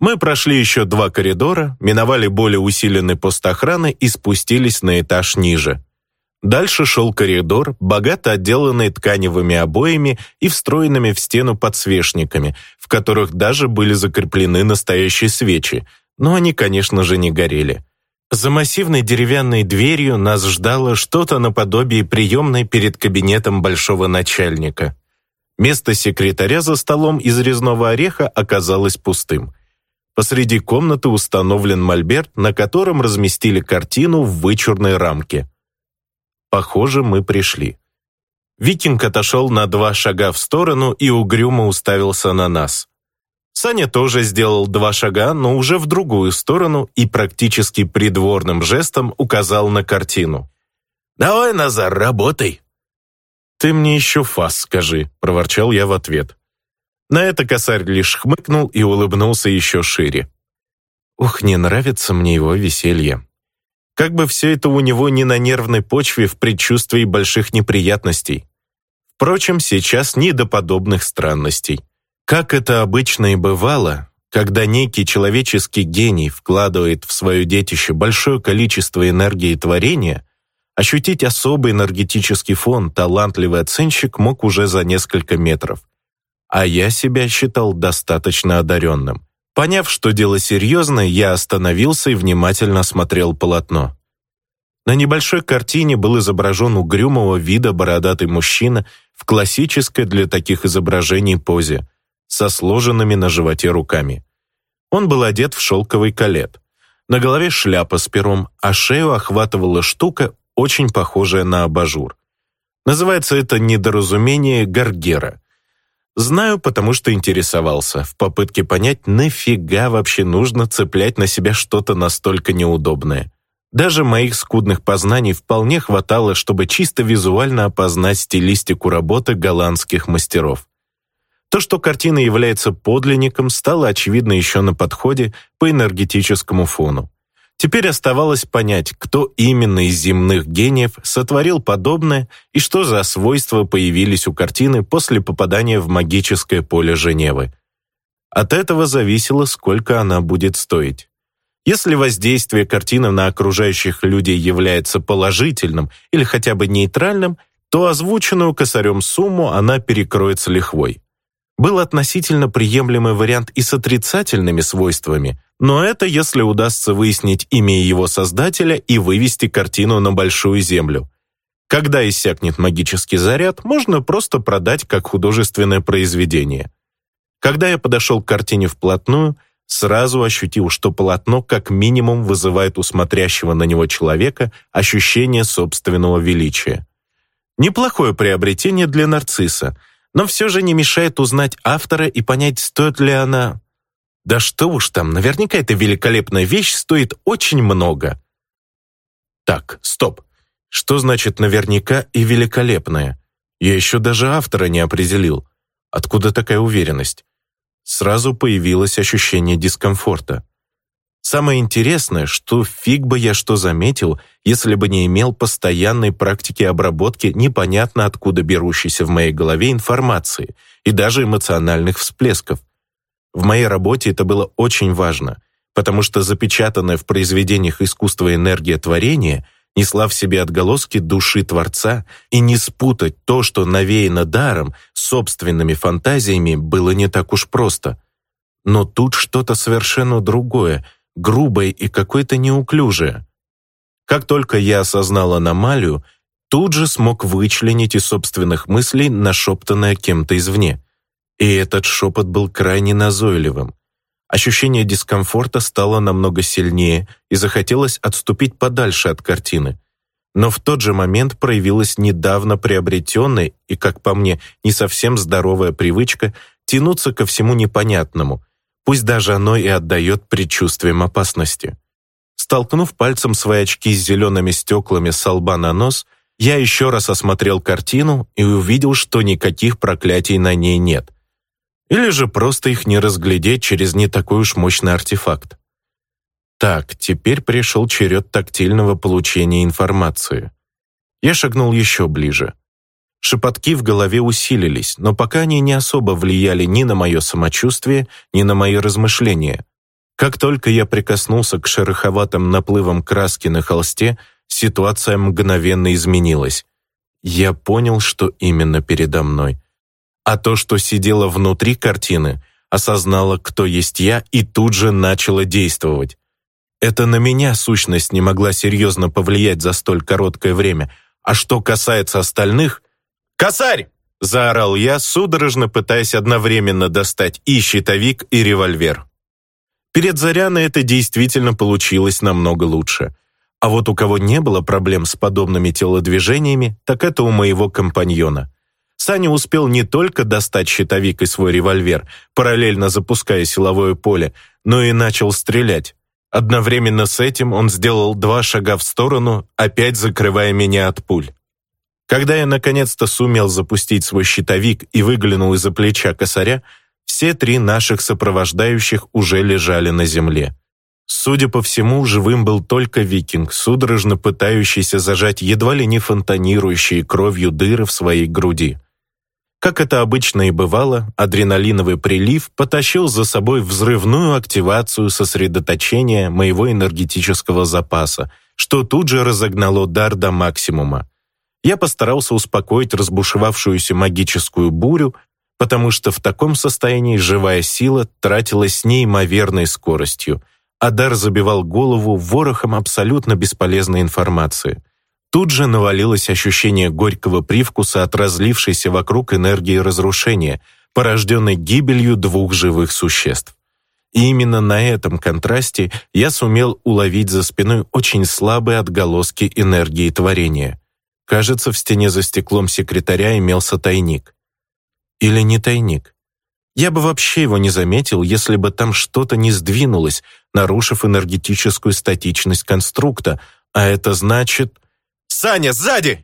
Мы прошли еще два коридора, миновали более усиленный пост охраны и спустились на этаж ниже. Дальше шел коридор, богато отделанный тканевыми обоями и встроенными в стену подсвечниками, в которых даже были закреплены настоящие свечи, но они, конечно же, не горели. За массивной деревянной дверью нас ждало что-то наподобие приемной перед кабинетом большого начальника. Место секретаря за столом из резного ореха оказалось пустым. Посреди комнаты установлен мольберт, на котором разместили картину в вычурной рамке. Похоже, мы пришли. Викинг отошел на два шага в сторону и угрюмо уставился на нас. Саня тоже сделал два шага, но уже в другую сторону и практически придворным жестом указал на картину. «Давай, Назар, работай!» «Ты мне еще фас скажи», — проворчал я в ответ. На это косарь лишь хмыкнул и улыбнулся еще шире. Ух, не нравится мне его веселье. Как бы все это у него не на нервной почве в предчувствии больших неприятностей. Впрочем, сейчас не до подобных странностей. Как это обычно и бывало, когда некий человеческий гений вкладывает в свое детище большое количество энергии творения, ощутить особый энергетический фон талантливый оценщик мог уже за несколько метров а я себя считал достаточно одаренным. Поняв, что дело серьезное, я остановился и внимательно смотрел полотно. На небольшой картине был изображен угрюмого вида бородатый мужчина в классической для таких изображений позе, со сложенными на животе руками. Он был одет в шелковый калет. На голове шляпа с пером, а шею охватывала штука, очень похожая на абажур. Называется это недоразумение гаргера. Знаю, потому что интересовался, в попытке понять, нафига вообще нужно цеплять на себя что-то настолько неудобное. Даже моих скудных познаний вполне хватало, чтобы чисто визуально опознать стилистику работы голландских мастеров. То, что картина является подлинником, стало очевидно еще на подходе по энергетическому фону. Теперь оставалось понять, кто именно из земных гениев сотворил подобное и что за свойства появились у картины после попадания в магическое поле Женевы. От этого зависело, сколько она будет стоить. Если воздействие картины на окружающих людей является положительным или хотя бы нейтральным, то озвученную косарем сумму она перекроет с лихвой. Был относительно приемлемый вариант и с отрицательными свойствами, но это если удастся выяснить имя его создателя и вывести картину на большую землю. Когда иссякнет магический заряд, можно просто продать как художественное произведение. Когда я подошел к картине вплотную, сразу ощутил, что полотно как минимум вызывает у смотрящего на него человека ощущение собственного величия. Неплохое приобретение для нарцисса, но все же не мешает узнать автора и понять, стоит ли она да что уж там, наверняка эта великолепная вещь стоит очень много. Так, стоп. Что значит наверняка и великолепная? Я еще даже автора не определил. Откуда такая уверенность? Сразу появилось ощущение дискомфорта. Самое интересное, что фиг бы я что заметил, если бы не имел постоянной практики обработки непонятно откуда берущейся в моей голове информации и даже эмоциональных всплесков. В моей работе это было очень важно, потому что запечатанная в произведениях искусства энергия творения несла в себе отголоски души Творца, и не спутать то, что навеяно даром, собственными фантазиями, было не так уж просто. Но тут что-то совершенно другое, грубое и какое-то неуклюжее. Как только я осознал аномалию, тут же смог вычленить из собственных мыслей нашептанное кем-то извне. И этот шепот был крайне назойливым. Ощущение дискомфорта стало намного сильнее, и захотелось отступить подальше от картины. Но в тот же момент проявилась недавно приобретенная и, как по мне, не совсем здоровая привычка тянуться ко всему непонятному, пусть даже оно и отдает предчувствием опасности. Столкнув пальцем свои очки с зелеными стеклами с лба на нос, я еще раз осмотрел картину и увидел, что никаких проклятий на ней нет. Или же просто их не разглядеть через не такой уж мощный артефакт. Так, теперь пришел черед тактильного получения информации. Я шагнул еще ближе. Шепотки в голове усилились, но пока они не особо влияли ни на мое самочувствие, ни на мои размышления. Как только я прикоснулся к шероховатым наплывам краски на холсте, ситуация мгновенно изменилась. Я понял, что именно передо мной. А то, что сидело внутри картины, осознала, кто есть я, и тут же начала действовать. Это на меня сущность не могла серьезно повлиять за столь короткое время. А что касается остальных... «Косарь!» — заорал я, судорожно пытаясь одновременно достать и щитовик, и револьвер. Перед Заряной это действительно получилось намного лучше. А вот у кого не было проблем с подобными телодвижениями, так это у моего компаньона. Саня успел не только достать щитовик и свой револьвер, параллельно запуская силовое поле, но и начал стрелять. Одновременно с этим он сделал два шага в сторону, опять закрывая меня от пуль. Когда я наконец-то сумел запустить свой щитовик и выглянул из-за плеча косаря, все три наших сопровождающих уже лежали на земле. Судя по всему, живым был только викинг, судорожно пытающийся зажать едва ли не фонтанирующие кровью дыры в своей груди. Как это обычно и бывало, адреналиновый прилив потащил за собой взрывную активацию сосредоточения моего энергетического запаса, что тут же разогнало дар до максимума. Я постарался успокоить разбушевавшуюся магическую бурю, потому что в таком состоянии живая сила тратилась с неимоверной скоростью, а дар забивал голову ворохом абсолютно бесполезной информации. Тут же навалилось ощущение горького привкуса от разлившейся вокруг энергии разрушения, порожденной гибелью двух живых существ. И именно на этом контрасте я сумел уловить за спиной очень слабые отголоски энергии творения. Кажется, в стене за стеклом секретаря имелся тайник. Или не тайник? Я бы вообще его не заметил, если бы там что-то не сдвинулось, нарушив энергетическую статичность конструкта, а это значит... «Саня, сзади!»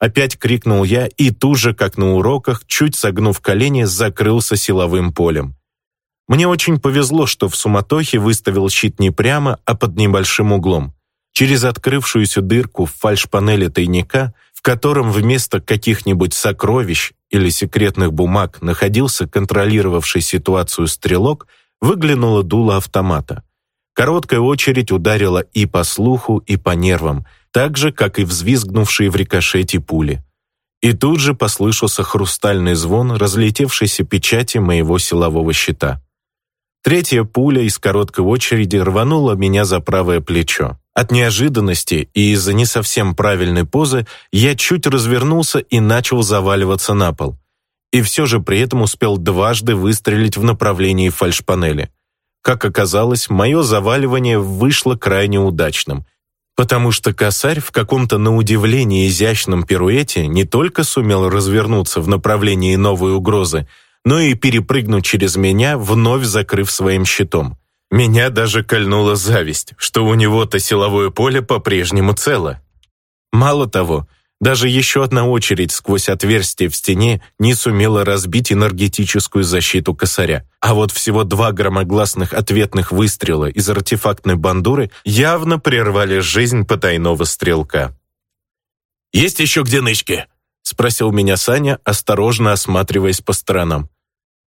Опять крикнул я и тут же, как на уроках, чуть согнув колени, закрылся силовым полем. Мне очень повезло, что в суматохе выставил щит не прямо, а под небольшим углом. Через открывшуюся дырку в фальшпанели тайника, в котором вместо каких-нибудь сокровищ или секретных бумаг находился контролировавший ситуацию стрелок, выглянуло дуло автомата. Короткая очередь ударила и по слуху, и по нервам, так же, как и взвизгнувшие в рикошете пули. И тут же послышался хрустальный звон разлетевшейся печати моего силового щита. Третья пуля из короткой очереди рванула меня за правое плечо. От неожиданности и из-за не совсем правильной позы я чуть развернулся и начал заваливаться на пол. И все же при этом успел дважды выстрелить в направлении фальшпанели. Как оказалось, мое заваливание вышло крайне удачным, потому что косарь в каком-то на удивление изящном пируэте не только сумел развернуться в направлении новой угрозы, но и перепрыгнуть через меня, вновь закрыв своим щитом. Меня даже кольнула зависть, что у него-то силовое поле по-прежнему цело. Мало того, даже еще одна очередь сквозь отверстие в стене не сумела разбить энергетическую защиту косаря. А вот всего два громогласных ответных выстрела из артефактной бандуры явно прервали жизнь потайного стрелка. «Есть еще где нычки?» спросил меня Саня, осторожно осматриваясь по сторонам.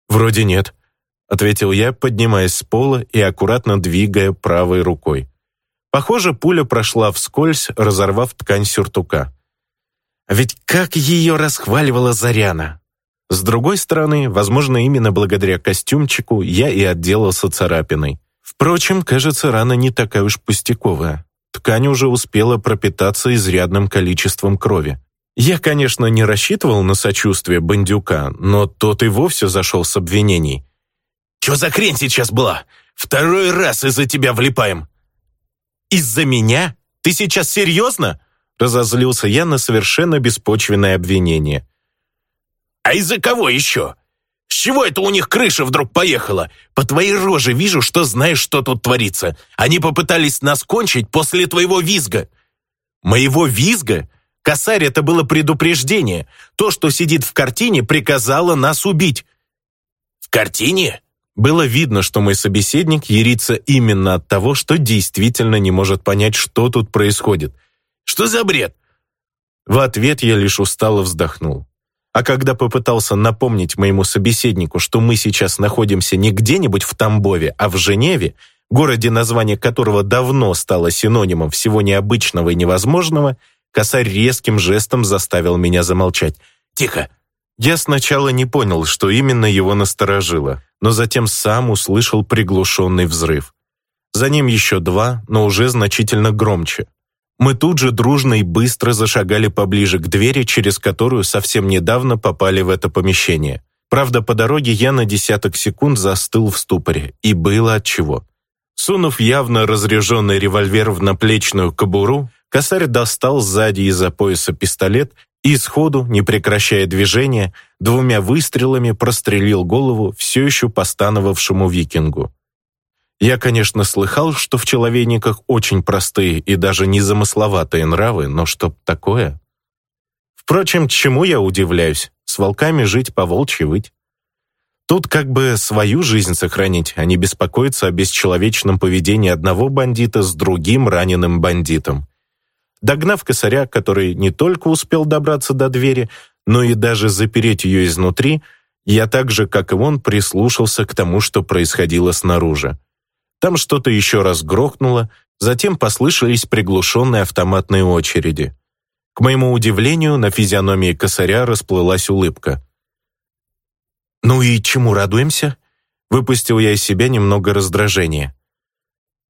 «Вроде нет», — ответил я, поднимаясь с пола и аккуратно двигая правой рукой. Похоже, пуля прошла вскользь, разорвав ткань сюртука. Ведь как ее расхваливала Заряна! С другой стороны, возможно, именно благодаря костюмчику я и отделался царапиной. Впрочем, кажется, рана не такая уж пустяковая. Ткань уже успела пропитаться изрядным количеством крови. Я, конечно, не рассчитывал на сочувствие бандюка, но тот и вовсе зашел с обвинений. «Чё за хрень сейчас была? Второй раз из-за тебя влипаем!» «Из-за меня? Ты сейчас серьезно?» Разозлился я на совершенно беспочвенное обвинение. «А из-за кого еще? С чего это у них крыша вдруг поехала? По твоей роже вижу, что знаешь, что тут творится. Они попытались нас кончить после твоего визга». «Моего визга? Косарь, это было предупреждение. То, что сидит в картине, приказало нас убить». «В картине?» Было видно, что мой собеседник ярится именно от того, что действительно не может понять, что тут происходит. «Что за бред?» В ответ я лишь устало вздохнул. А когда попытался напомнить моему собеседнику, что мы сейчас находимся не где-нибудь в Тамбове, а в Женеве, городе, название которого давно стало синонимом всего необычного и невозможного, косарь резким жестом заставил меня замолчать. «Тихо!» Я сначала не понял, что именно его насторожило, но затем сам услышал приглушенный взрыв. За ним еще два, но уже значительно громче. Мы тут же дружно и быстро зашагали поближе к двери, через которую совсем недавно попали в это помещение. Правда, по дороге я на десяток секунд застыл в ступоре, и было отчего. Сунув явно разряженный револьвер в наплечную кобуру, косарь достал сзади из-за пояса пистолет и сходу, не прекращая движения, двумя выстрелами прострелил голову все еще постановавшему викингу. Я, конечно, слыхал, что в человейниках очень простые и даже незамысловатые нравы, но чтоб такое... Впрочем, чему я удивляюсь? С волками жить, по волчьи выть. Тут как бы свою жизнь сохранить, а не беспокоиться о бесчеловечном поведении одного бандита с другим раненым бандитом. Догнав косаря, который не только успел добраться до двери, но и даже запереть ее изнутри, я так же, как и он, прислушался к тому, что происходило снаружи. Там что-то еще раз грохнуло, затем послышались приглушенные автоматные очереди. К моему удивлению, на физиономии косаря расплылась улыбка. «Ну и чему радуемся?» Выпустил я из себя немного раздражения.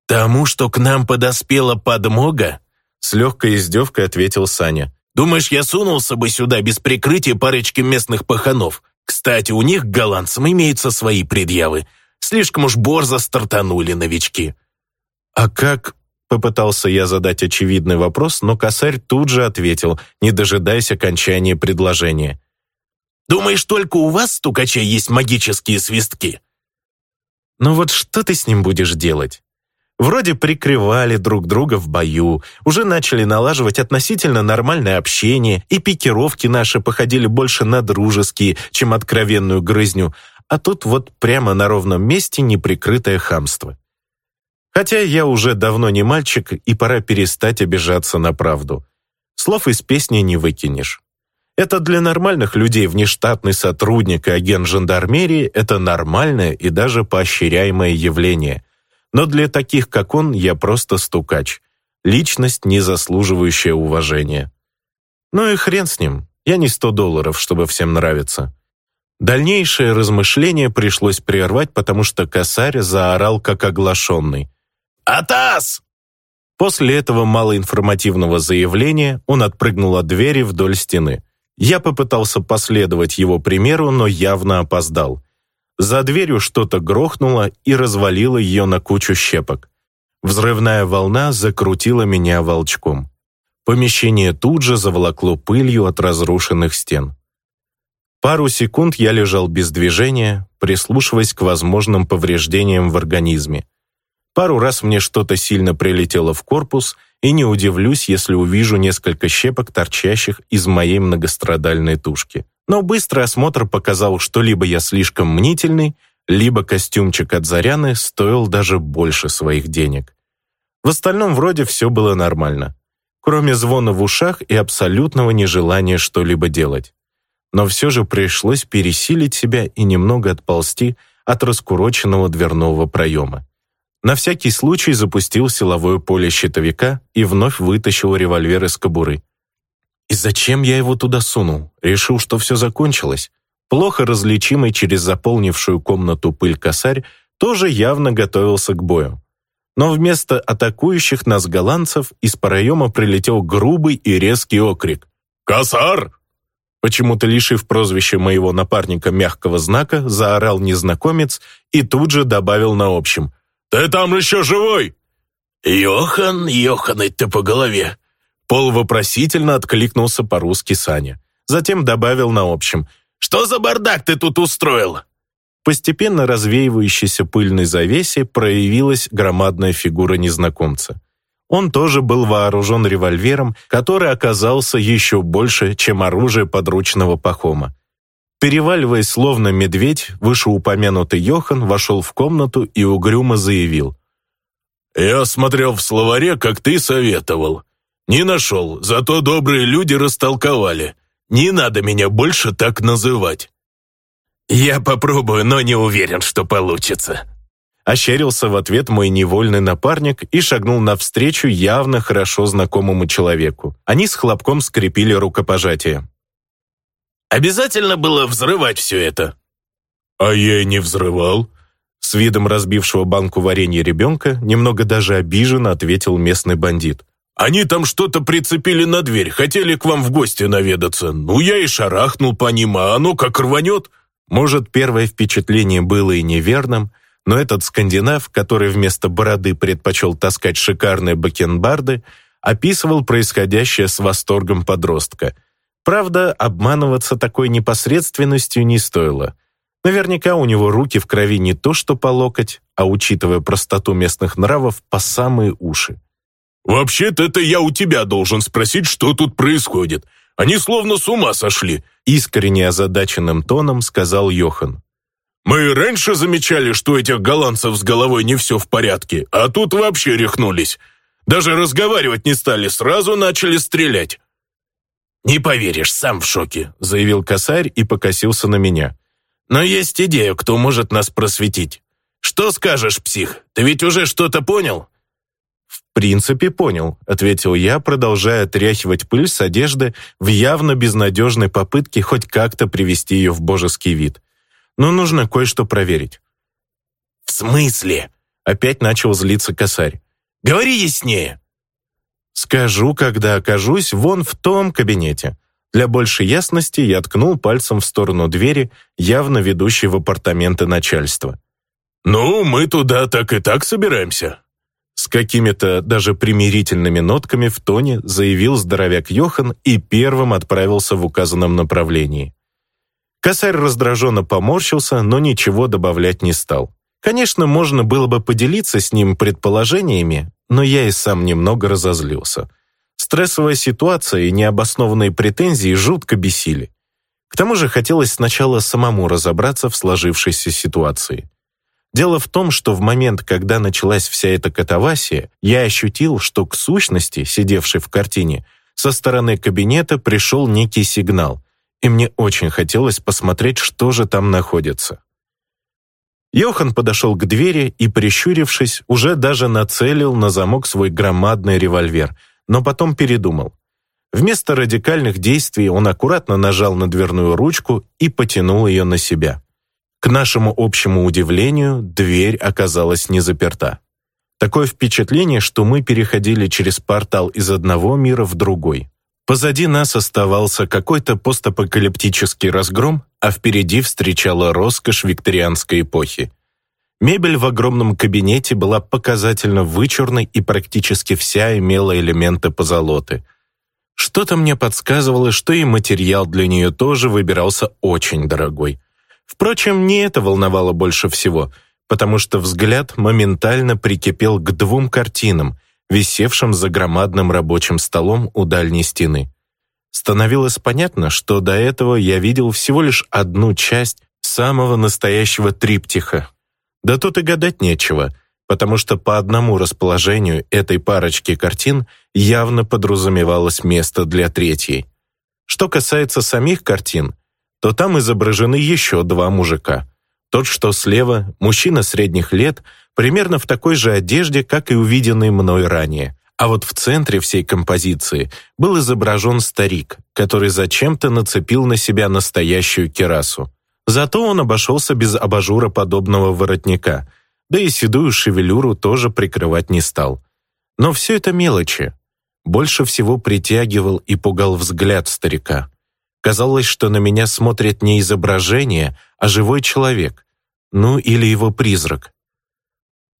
«Тому, что к нам подоспела подмога?» С легкой издевкой ответил Саня. «Думаешь, я сунулся бы сюда без прикрытия парочки местных паханов? Кстати, у них, голландцам, имеются свои предъявы. Слишком уж борзо стартанули новички. «А как?» — попытался я задать очевидный вопрос, но косарь тут же ответил, не дожидаясь окончания предложения. «Думаешь, только у вас, стукачей, есть магические свистки?» «Ну вот что ты с ним будешь делать?» Вроде прикрывали друг друга в бою, уже начали налаживать относительно нормальное общение, и пикировки наши походили больше на дружеские, чем откровенную грызню, а тут вот прямо на ровном месте неприкрытое хамство. Хотя я уже давно не мальчик, и пора перестать обижаться на правду. Слов из песни не выкинешь. Это для нормальных людей внештатный сотрудник и агент жандармерии – это нормальное и даже поощряемое явление. Но для таких, как он, я просто стукач. Личность, не заслуживающая уважения. Ну и хрен с ним. Я не сто долларов, чтобы всем нравиться. Дальнейшее размышление пришлось прервать, потому что косарь заорал как оглашенный. «Атас!» После этого малоинформативного заявления он отпрыгнул от двери вдоль стены. Я попытался последовать его примеру, но явно опоздал. За дверью что-то грохнуло и развалило ее на кучу щепок. Взрывная волна закрутила меня волчком. Помещение тут же заволокло пылью от разрушенных стен. Пару секунд я лежал без движения, прислушиваясь к возможным повреждениям в организме. Пару раз мне что-то сильно прилетело в корпус, и не удивлюсь, если увижу несколько щепок, торчащих из моей многострадальной тушки. Но быстрый осмотр показал, что либо я слишком мнительный, либо костюмчик от Заряны стоил даже больше своих денег. В остальном вроде все было нормально. кроме звона в ушах и абсолютного нежелания что-либо делать. Но все же пришлось пересилить себя и немного отползти от раскуроченного дверного проема. На всякий случай запустил силовое поле щитовика и вновь вытащил револьвер из кобуры. И зачем я его туда сунул? Решил, что все закончилось. Плохо различимый через заполнившую комнату пыль косарь тоже явно готовился к бою. Но вместо атакующих нас голландцев из проема прилетел грубый и резкий окрик. «Косар!» Почему-то лишив прозвища моего напарника мягкого знака, заорал незнакомец и тут же добавил на общем. «Ты там еще живой?» «Йохан, Йоханать ты по голове!» Полувопросительно откликнулся по-русски Саня. Затем добавил на общем. «Что за бардак ты тут устроил?» Постепенно развеивающейся пыльной завесе проявилась громадная фигура незнакомца. Он тоже был вооружен револьвером, который оказался еще больше, чем оружие подручного Пахома. Переваливаясь словно медведь, вышеупомянутый Йохан вошел в комнату и угрюмо заявил. «Я смотрел в словаре, как ты советовал. Не нашел, зато добрые люди растолковали. Не надо меня больше так называть». «Я попробую, но не уверен, что получится», Ощерился в ответ мой невольный напарник и шагнул навстречу явно хорошо знакомому человеку. Они с хлопком скрепили рукопожатие. «Обязательно было взрывать все это?» «А я и не взрывал», с видом разбившего банку варенья ребенка, немного даже обиженно ответил местный бандит. «Они там что-то прицепили на дверь, хотели к вам в гости наведаться. Ну, я и шарахнул по ним, а оно как рванет». Может, первое впечатление было и неверным, но этот скандинав, который вместо бороды предпочел таскать шикарные бакенбарды, описывал происходящее с восторгом подростка. Правда, обманываться такой непосредственностью не стоило. Наверняка у него руки в крови не то что по локоть, а, учитывая простоту местных нравов, по самые уши. «Вообще-то это я у тебя должен спросить, что тут происходит. Они словно с ума сошли», искренне озадаченным тоном сказал Йохан. Мы раньше замечали, что у этих голландцев с головой не все в порядке, а тут вообще рехнулись. Даже разговаривать не стали, сразу начали стрелять». «Не поверишь, сам в шоке», — заявил косарь и покосился на меня. «Но есть идея, кто может нас просветить. Что скажешь, псих? Ты ведь уже что-то понял?» «В принципе, понял», — ответил я, продолжая отряхивать пыль с одежды в явно безнадежной попытке хоть как-то привести ее в божеский вид но нужно кое-что проверить». «В смысле?» — опять начал злиться косарь. «Говори яснее». «Скажу, когда окажусь вон в том кабинете». Для большей ясности я ткнул пальцем в сторону двери, явно ведущей в апартаменты начальства. «Ну, мы туда так и так собираемся», с какими-то даже примирительными нотками в тоне заявил здоровяк Йохан и первым отправился в указанном направлении. Косарь раздраженно поморщился, но ничего добавлять не стал. Конечно, можно было бы поделиться с ним предположениями, но я и сам немного разозлился. Стрессовая ситуация и необоснованные претензии жутко бесили. К тому же хотелось сначала самому разобраться в сложившейся ситуации. Дело в том, что в момент, когда началась вся эта катавасия, я ощутил, что к сущности, сидевшей в картине, со стороны кабинета пришел некий сигнал, и мне очень хотелось посмотреть, что же там находится. Йохан подошел к двери и, прищурившись, уже даже нацелил на замок свой громадный револьвер, но потом передумал. Вместо радикальных действий он аккуратно нажал на дверную ручку и потянул ее на себя. К нашему общему удивлению, дверь оказалась не заперта. Такое впечатление, что мы переходили через портал из одного мира в другой. Позади нас оставался какой-то постапокалиптический разгром, а впереди встречала роскошь викторианской эпохи. Мебель в огромном кабинете была показательно вычурной и практически вся имела элементы позолоты. Что-то мне подсказывало, что и материал для нее тоже выбирался очень дорогой. Впрочем, не это волновало больше всего, потому что взгляд моментально прикипел к двум картинам — висевшим за громадным рабочим столом у дальней стены. Становилось понятно, что до этого я видел всего лишь одну часть самого настоящего триптиха. Да тут и гадать нечего. потому что по одному расположению этой парочки картин явно подразумевалось место для третьей. Что касается самих картин, то там изображены еще два мужика. Тот, что слева, мужчина средних лет, примерно в такой же одежде, как и увиденный мной ранее. А вот в центре всей композиции был изображен старик, который зачем-то нацепил на себя настоящую керасу. Зато он обошелся без абажура подобного воротника, да и седую шевелюру тоже прикрывать не стал. Но все это мелочи. Больше всего притягивал и пугал взгляд старика. Казалось, что на меня смотрит не изображение, а живой человек, ну или его призрак.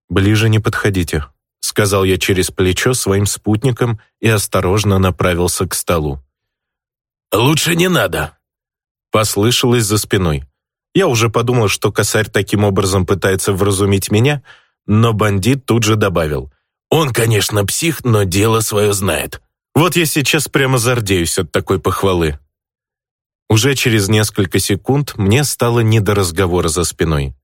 «Ближе не подходите», сказал я через плечо своим спутникам и осторожно направился к столу. «Лучше не надо», — послышалось за спиной. Я уже подумал, что косарь таким образом пытается вразумить меня, но бандит тут же добавил. «Он, конечно, псих, но дело свое знает». Вот я сейчас прямо зардеюсь от такой похвалы. Уже через несколько секунд мне стало не до разговора за спиной.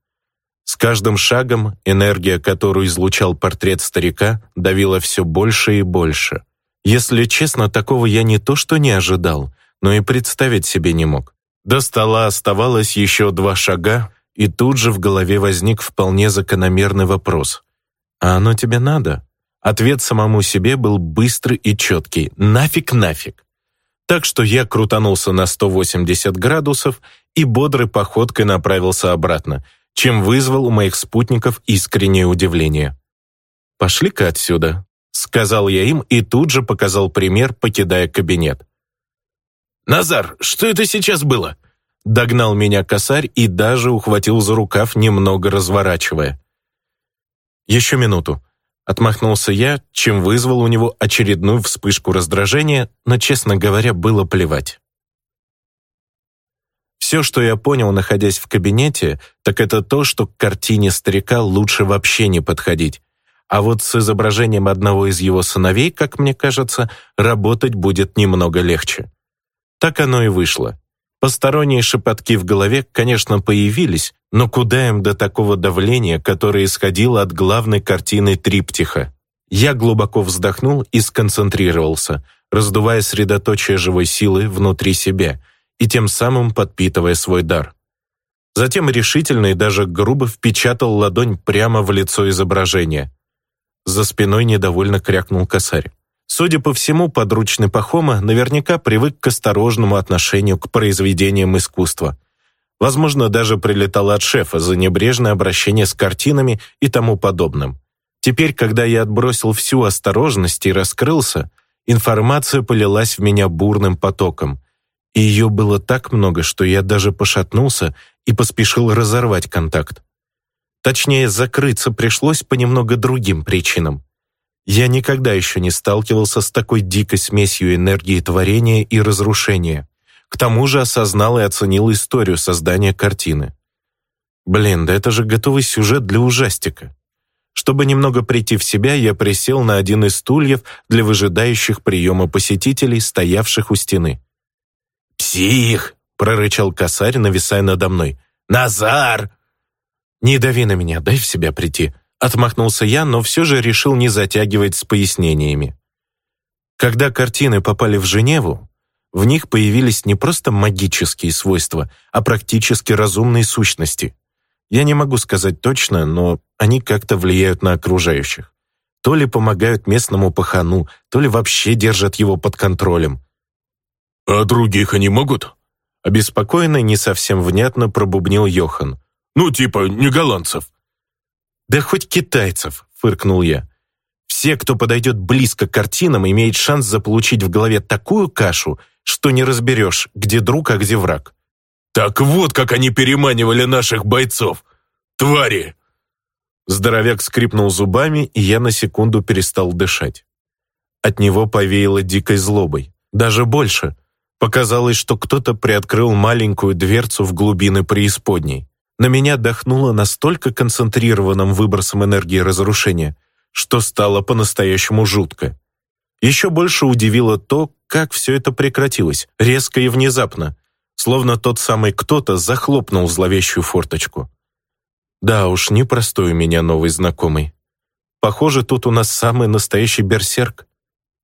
С каждым шагом энергия, которую излучал портрет старика, давила все больше и больше. Если честно, такого я не то что не ожидал, но и представить себе не мог. До стола оставалось еще два шага, и тут же в голове возник вполне закономерный вопрос. «А оно тебе надо?» Ответ самому себе был быстрый и четкий. «Нафиг, нафиг!» Так что я крутанулся на 180 градусов и бодрой походкой направился обратно — чем вызвал у моих спутников искреннее удивление. «Пошли-ка отсюда», — сказал я им и тут же показал пример, покидая кабинет. «Назар, что это сейчас было?» Догнал меня косарь и даже ухватил за рукав, немного разворачивая. «Еще минуту», — отмахнулся я, чем вызвал у него очередную вспышку раздражения, но, честно говоря, было плевать. Все, что я понял, находясь в кабинете, так это то, что к картине старика лучше вообще не подходить. А вот с изображением одного из его сыновей, как мне кажется, работать будет немного легче. Так оно и вышло. Посторонние шепотки в голове, конечно, появились, но куда им до такого давления, которое исходило от главной картины триптиха? Я глубоко вздохнул и сконцентрировался, раздувая средоточие живой силы внутри себя — и тем самым подпитывая свой дар. Затем решительно и даже грубо впечатал ладонь прямо в лицо изображения. За спиной недовольно крякнул косарь. Судя по всему, подручный Пахома наверняка привык к осторожному отношению к произведениям искусства. Возможно, даже прилетал от шефа за небрежное обращение с картинами и тому подобным. Теперь, когда я отбросил всю осторожность и раскрылся, информация полилась в меня бурным потоком и ее было так много, что я даже пошатнулся и поспешил разорвать контакт. Точнее, закрыться пришлось по немного другим причинам. Я никогда еще не сталкивался с такой дикой смесью энергии творения и разрушения. К тому же осознал и оценил историю создания картины. Блин, да это же готовый сюжет для ужастика. Чтобы немного прийти в себя, я присел на один из стульев для выжидающих приема посетителей, стоявших у стены. «Псих!» — прорычал косарь, нависая надо мной. «Назар!» «Не дави на меня, дай в себя прийти», — отмахнулся я, но все же решил не затягивать с пояснениями. Когда картины попали в Женеву, в них появились не просто магические свойства, а практически разумные сущности. Я не могу сказать точно, но они как-то влияют на окружающих. То ли помогают местному пахану, то ли вообще держат его под контролем. «А других они могут?» Обеспокоенно не совсем внятно пробубнил Йохан. «Ну, типа, не голландцев». «Да хоть китайцев», — фыркнул я. «Все, кто подойдет близко к картинам, имеет шанс заполучить в голове такую кашу, что не разберешь, где друг, а где враг». «Так вот, как они переманивали наших бойцов! Твари!» Здоровяк скрипнул зубами, и я на секунду перестал дышать. От него повеяло дикой злобой. Даже больше — Показалось, что кто-то приоткрыл маленькую дверцу в глубины преисподней. На меня дохнуло настолько концентрированным выбросом энергии разрушения, что стало по-настоящему жутко. Еще больше удивило то, как все это прекратилось, резко и внезапно, словно тот самый кто-то захлопнул зловещую форточку. Да уж, непростой у меня новый знакомый. Похоже, тут у нас самый настоящий берсерк».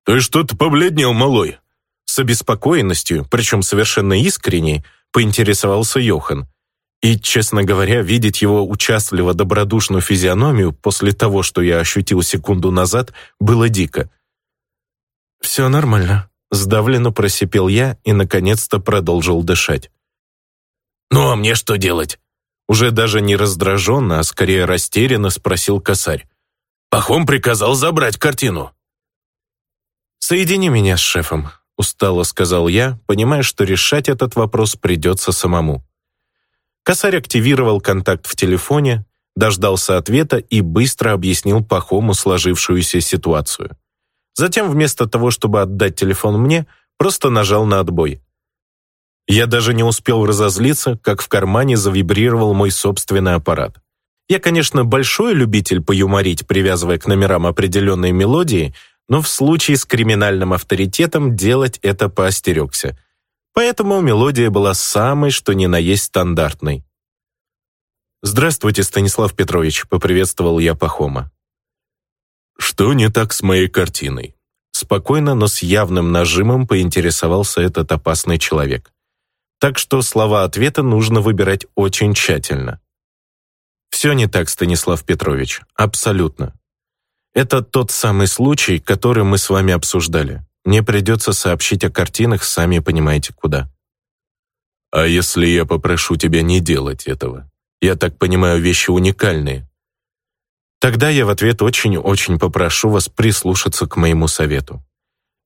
«Ты что-то побледнел, малой?» С обеспокоенностью, причем совершенно искренней, поинтересовался Йохан. И, честно говоря, видеть его участливо добродушную физиономию после того, что я ощутил секунду назад, было дико. «Все нормально», — сдавленно просипел я и, наконец-то, продолжил дышать. «Ну, а мне что делать?» Уже даже не раздраженно, а скорее растерянно спросил косарь. «Пахом приказал забрать картину». «Соедини меня с шефом», — устало сказал я, понимая, что решать этот вопрос придется самому. Косарь активировал контакт в телефоне, дождался ответа и быстро объяснил Пахому сложившуюся ситуацию. Затем вместо того, чтобы отдать телефон мне, просто нажал на отбой. Я даже не успел разозлиться, как в кармане завибрировал мой собственный аппарат. Я, конечно, большой любитель поюморить, привязывая к номерам определенные мелодии, но в случае с криминальным авторитетом делать это поостерегся. Поэтому мелодия была самой, что ни на есть стандартной. «Здравствуйте, Станислав Петрович», — поприветствовал я Пахома. «Что не так с моей картиной?» Спокойно, но с явным нажимом поинтересовался этот опасный человек. Так что слова ответа нужно выбирать очень тщательно. Все не так, Станислав Петрович, абсолютно. Это тот самый случай, который мы с вами обсуждали. Мне придется сообщить о картинах, сами понимаете, куда. А если я попрошу тебя не делать этого? Я так понимаю, вещи уникальные. Тогда я в ответ очень-очень попрошу вас прислушаться к моему совету.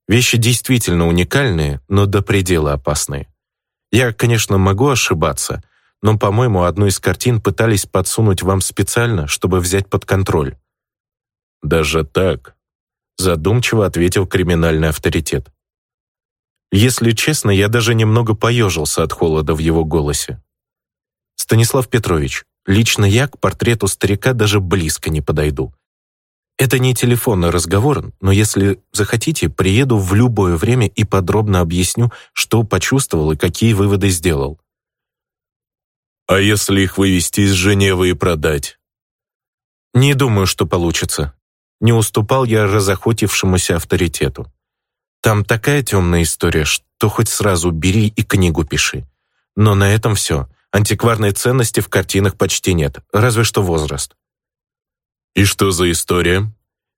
Вещи действительно уникальные, но до предела опасные. Я, конечно, могу ошибаться, но, по-моему, одну из картин пытались подсунуть вам специально, чтобы взять под контроль. Даже так? Задумчиво ответил криминальный авторитет. Если честно, я даже немного поежился от холода в его голосе. Станислав Петрович, Лично я к портрету старика даже близко не подойду. Это не телефонный разговор, но если захотите, приеду в любое время и подробно объясню, что почувствовал и какие выводы сделал. А если их вывести из Женевы и продать? Не думаю, что получится. Не уступал я разохотившемуся авторитету. Там такая темная история, что хоть сразу бери и книгу пиши. Но на этом все. Антикварной ценности в картинах почти нет, разве что возраст. «И что за история?»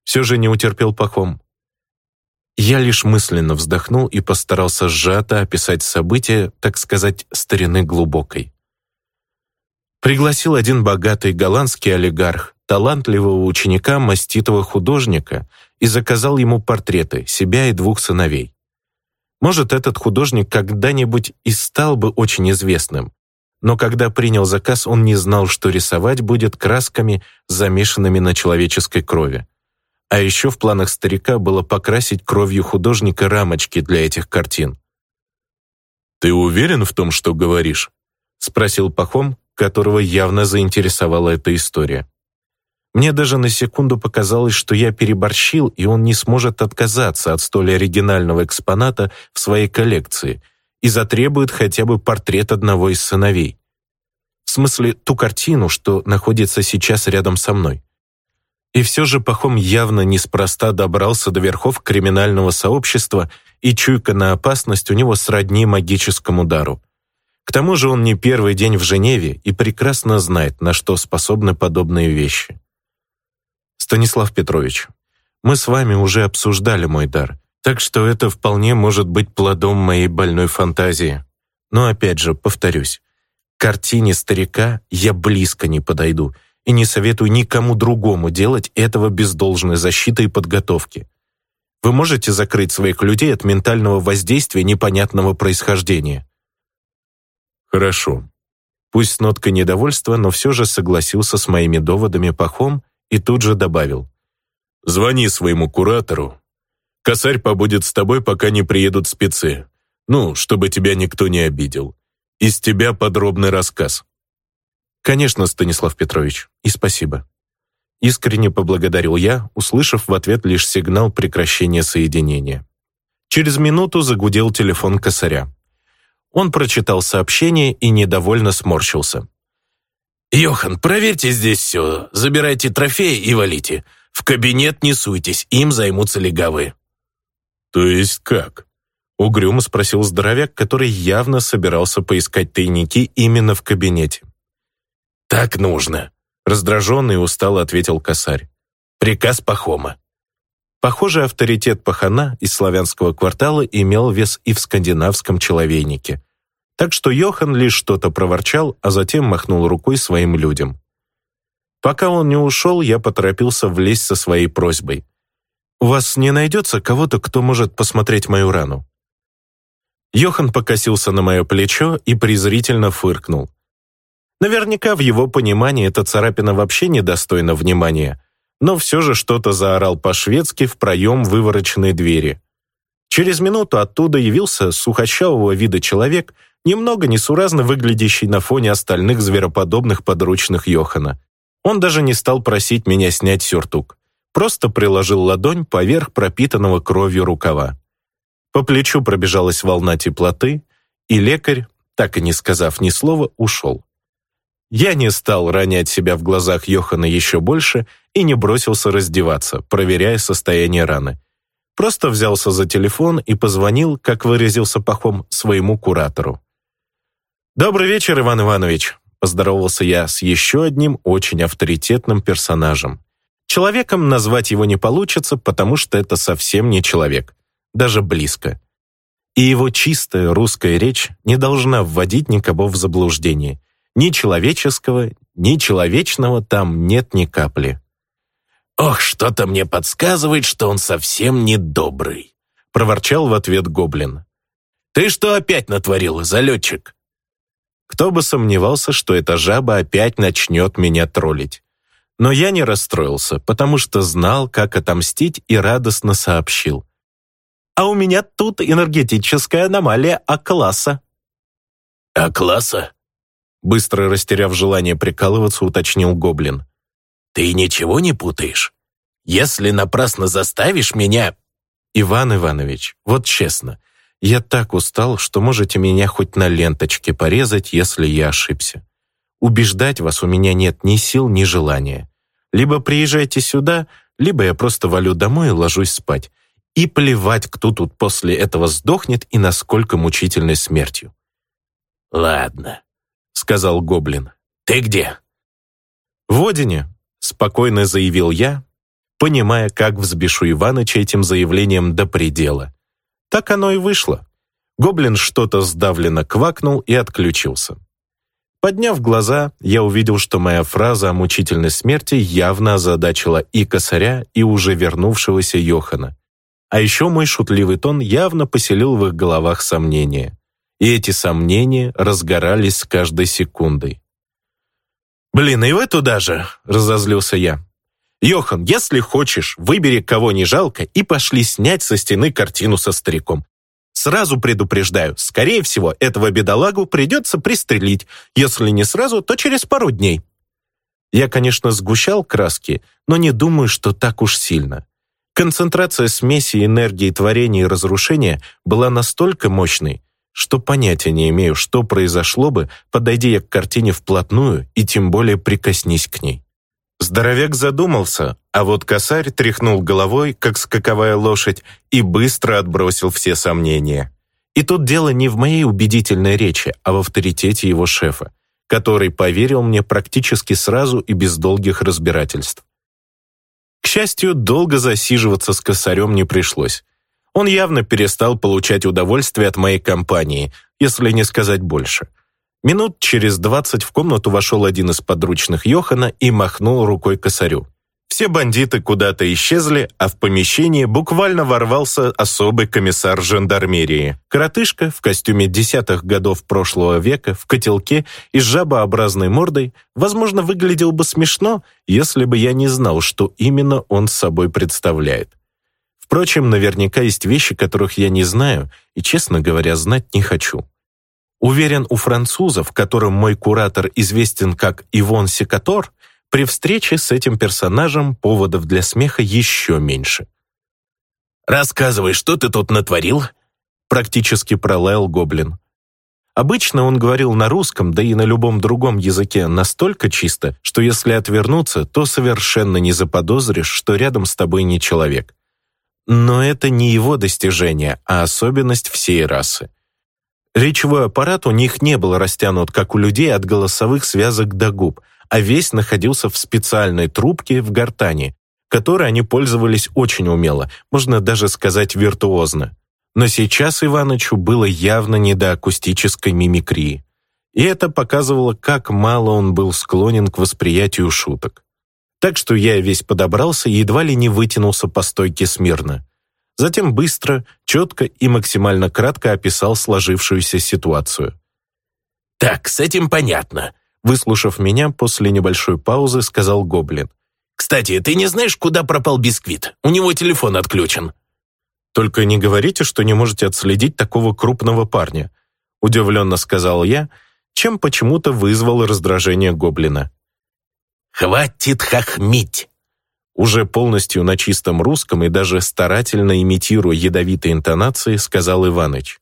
Все же не утерпел Пахом. Я лишь мысленно вздохнул и постарался сжато описать события, так сказать, старины глубокой. Пригласил один богатый голландский олигарх, талантливого ученика маститого художника и заказал ему портреты себя и двух сыновей. Может, этот художник когда-нибудь и стал бы очень известным, но когда принял заказ, он не знал, что рисовать будет красками, замешанными на человеческой крови. А еще в планах старика было покрасить кровью художника рамочки для этих картин. «Ты уверен в том, что говоришь?» — спросил Пахом, которого явно заинтересовала эта история. Мне даже на секунду показалось, что я переборщил, и он не сможет отказаться от столь оригинального экспоната в своей коллекции — и затребует хотя бы портрет одного из сыновей. В смысле, ту картину, что находится сейчас рядом со мной. И все же Пахом явно неспроста добрался до верхов криминального сообщества, и чуйка на опасность у него сродни магическому дару. К тому же он не первый день в Женеве и прекрасно знает, на что способны подобные вещи. Станислав Петрович, мы с вами уже обсуждали мой дар, так что это вполне может быть плодом моей больной фантазии. Но опять же, повторюсь, к картине старика я близко не подойду и не советую никому другому делать этого без должной защиты и подготовки. Вы можете закрыть своих людей от ментального воздействия непонятного происхождения? Хорошо. Пусть с ноткой недовольства, но все же согласился с моими доводами Пахом и тут же добавил. Звони своему куратору Косарь побудет с тобой, пока не приедут спецы. Ну, чтобы тебя никто не обидел. Из тебя подробный рассказ». «Конечно, Станислав Петрович, и спасибо». Искренне поблагодарил я, услышав в ответ лишь сигнал прекращения соединения. Через минуту загудел телефон косаря. Он прочитал сообщение и недовольно сморщился. «Йохан, проверьте здесь все, забирайте трофеи и валите. В кабинет не суйтесь, им займутся легавые». «То есть как?» Угрюмо спросил здоровяк, который явно собирался поискать тайники именно в кабинете. «Так нужно», — раздраженный и устало ответил косарь. «Приказ Пахома». Похоже, авторитет пахана из славянского квартала имел вес и в скандинавском человейнике. Так что Йохан лишь что-то проворчал, а затем махнул рукой своим людям. Пока он не ушел, я поторопился влезть со своей просьбой. «У вас не найдется кого-то, кто может посмотреть мою рану?» Йохан покосился на мое плечо и презрительно фыркнул. Наверняка в его понимании эта царапина вообще недостойна внимания, но все же что-то заорал по-шведски в проем вывороченной двери. Через минуту оттуда явился сухощавого вида человек, немного несуразно выглядящий на фоне остальных звероподобных подручных Йохана. Он даже не стал просить меня снять сюртук, просто приложил ладонь поверх пропитанного кровью рукава. По плечу пробежалась волна теплоты, и лекарь, так и не сказав ни слова, ушел. Я не стал ранять себя в глазах Йохана еще больше и не бросился раздеваться, проверяя состояние раны. Просто взялся за телефон и позвонил, как выразился Пахом, своему куратору. «Добрый вечер, Иван Иванович», — поздоровался я с еще одним очень авторитетным персонажем. Человеком назвать его не получится, потому что это совсем не человек даже близко. И его чистая русская речь не должна вводить никого в заблуждение. Ни человеческого, ни человечного там нет ни капли. «Ох, что-то мне подсказывает, что он совсем не добрый», проворчал в ответ гоблин. «Ты что опять натворил, залетчик?» Кто бы сомневался, что эта жаба опять начнет меня троллить. Но я не расстроился, потому что знал, как отомстить и радостно сообщил а у меня тут энергетическая аномалия А-класса». «А-класса?» Быстро растеряв желание прикалываться, уточнил Гоблин. «Ты ничего не путаешь? Если напрасно заставишь меня...» «Иван Иванович, вот честно, я так устал, что можете меня хоть на ленточке порезать, если я ошибся. Убеждать вас у меня нет ни сил, ни желания. Либо приезжайте сюда, либо я просто валю домой и ложусь спать. И плевать, кто тут после этого сдохнет и насколько мучительной смертью. «Ладно», — сказал Гоблин. «Ты где?» «В Одине», — спокойно заявил я, понимая, как взбешу Иваныча этим заявлением до предела. Так оно и вышло. Гоблин что-то сдавленно квакнул и отключился. Подняв глаза, я увидел, что моя фраза о мучительной смерти явно озадачила и косаря, и уже вернувшегося Йохана. А еще мой шутливый тон явно поселил в их головах сомнения. И эти сомнения разгорались с каждой секундой. «Блин, и вы туда же!» — разозлился я. «Йохан, если хочешь, выбери кого не жалко и пошли снять со стены картину со стариком. Сразу предупреждаю, скорее всего, этого бедолагу придется пристрелить. Если не сразу, то через пару дней». Я, конечно, сгущал краски, но не думаю, что так уж сильно. Концентрация смеси энергии творения и разрушения была настолько мощной, что понятия не имею, что произошло бы, подойди я к картине вплотную и тем более прикоснись к ней. Здоровяк задумался, а вот косарь тряхнул головой, как скаковая лошадь, и быстро отбросил все сомнения. И тут дело не в моей убедительной речи, а в авторитете его шефа, который поверил мне практически сразу и без долгих разбирательств. К счастью, долго засиживаться с косарем не пришлось. Он явно перестал получать удовольствие от моей компании, если не сказать больше. Минут через двадцать в комнату вошел один из подручных Йохана и махнул рукой косарю. Все бандиты куда-то исчезли, а в помещение буквально ворвался особый комиссар жандармерии. Коротышка в костюме десятых годов прошлого века, в котелке и с жабообразной мордой, возможно, выглядел бы смешно, если бы я не знал, что именно он собой представляет. Впрочем, наверняка есть вещи, которых я не знаю и, честно говоря, знать не хочу. Уверен, у французов, которым мой куратор известен как Ивон Секатор, при встрече с этим персонажем поводов для смеха еще меньше. «Рассказывай, что ты тут натворил?» Практически пролаял гоблин. Обычно он говорил на русском, да и на любом другом языке настолько чисто, что если отвернуться, то совершенно не заподозришь, что рядом с тобой не человек. Но это не его достижение, а особенность всей расы. Речевой аппарат у них не был растянут, как у людей, от голосовых связок до губ, а весь находился в специальной трубке в гортани, которой они пользовались очень умело, можно даже сказать виртуозно. Но сейчас Иванычу было явно не до акустической мимикрии. И это показывало, как мало он был склонен к восприятию шуток. Так что я весь подобрался и едва ли не вытянулся по стойке смирно. Затем быстро, четко и максимально кратко описал сложившуюся ситуацию. «Так, с этим понятно», выслушав меня, после небольшой паузы сказал Гоблин. «Кстати, ты не знаешь, куда пропал бисквит? У него телефон отключен». «Только не говорите, что не можете отследить такого крупного парня», удивленно сказал я, чем почему-то вызвал раздражение Гоблина. «Хватит хохмить!» Уже полностью на чистом русском и даже старательно имитируя ядовитые интонации, сказал Иваныч.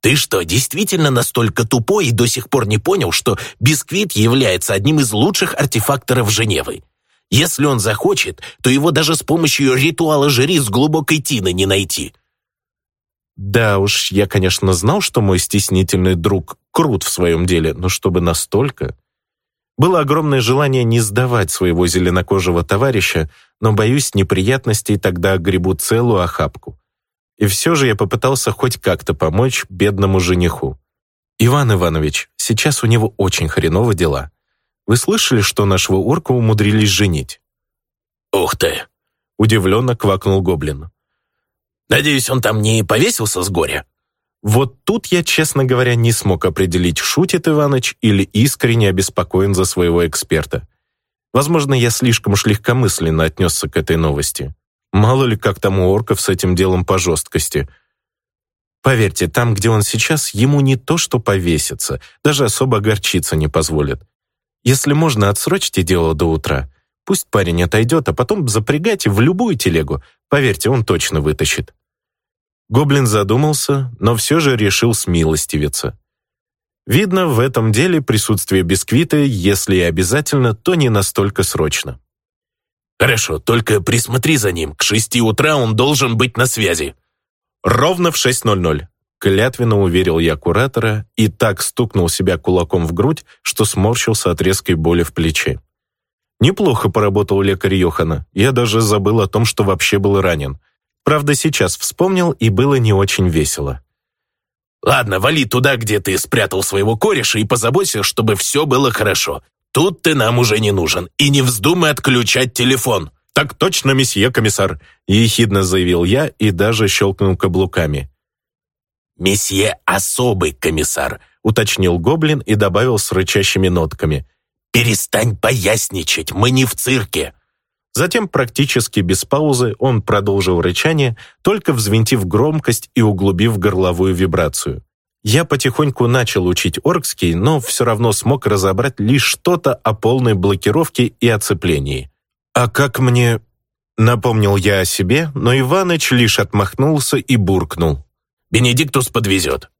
«Ты что, действительно настолько тупой и до сих пор не понял, что бисквит является одним из лучших артефакторов Женевы? Если он захочет, то его даже с помощью ритуала жри с глубокой тины не найти». Да уж, я, конечно, знал, что мой стеснительный друг крут в своем деле, но чтобы настолько... Было огромное желание не сдавать своего зеленокожего товарища, но, боюсь, неприятностей тогда гребу целую охапку. И все же я попытался хоть как-то помочь бедному жениху. «Иван Иванович, сейчас у него очень хреново дела. Вы слышали, что нашего орка умудрились женить?» «Ух ты!» — удивленно квакнул гоблин. «Надеюсь, он там не повесился с горя?» Вот тут я, честно говоря, не смог определить, шутит Иваныч или искренне обеспокоен за своего эксперта. Возможно, я слишком уж легкомысленно отнесся к этой новости. Мало ли, как там у орков с этим делом по жесткости. Поверьте, там, где он сейчас, ему не то что повеситься, даже особо огорчиться не позволит. Если можно, отсрочьте дело до утра. Пусть парень отойдет, а потом запрягайте в любую телегу. Поверьте, он точно вытащит. Гоблин задумался, но все же решил смилостивиться. Видно, в этом деле присутствие бисквита, если и обязательно, то не настолько срочно. «Хорошо, только присмотри за ним. К шести утра он должен быть на связи». «Ровно в 6.00», — клятвенно уверил я куратора и так стукнул себя кулаком в грудь, что сморщился от резкой боли в плече. Неплохо поработал лекарь Йохана. Я даже забыл о том, что вообще был ранен. Правда, сейчас вспомнил, и было не очень весело. «Ладно, вали туда, где ты спрятал своего кореша, и позаботься, чтобы все было хорошо. Тут ты нам уже не нужен, и не вздумай отключать телефон». «Так точно, месье комиссар», — ехидно заявил я и даже щелкнул каблуками. «Месье особый комиссар», — уточнил гоблин и добавил с рычащими нотками. «Перестань поясничать, мы не в цирке». Затем практически без паузы он продолжил рычание, только взвинтив громкость и углубив горловую вибрацию. Я потихоньку начал учить оркский, но все равно смог разобрать лишь что-то о полной блокировке и оцеплении. «А как мне...» Напомнил я о себе, но Иваныч лишь отмахнулся и буркнул. «Бенедиктус подвезет».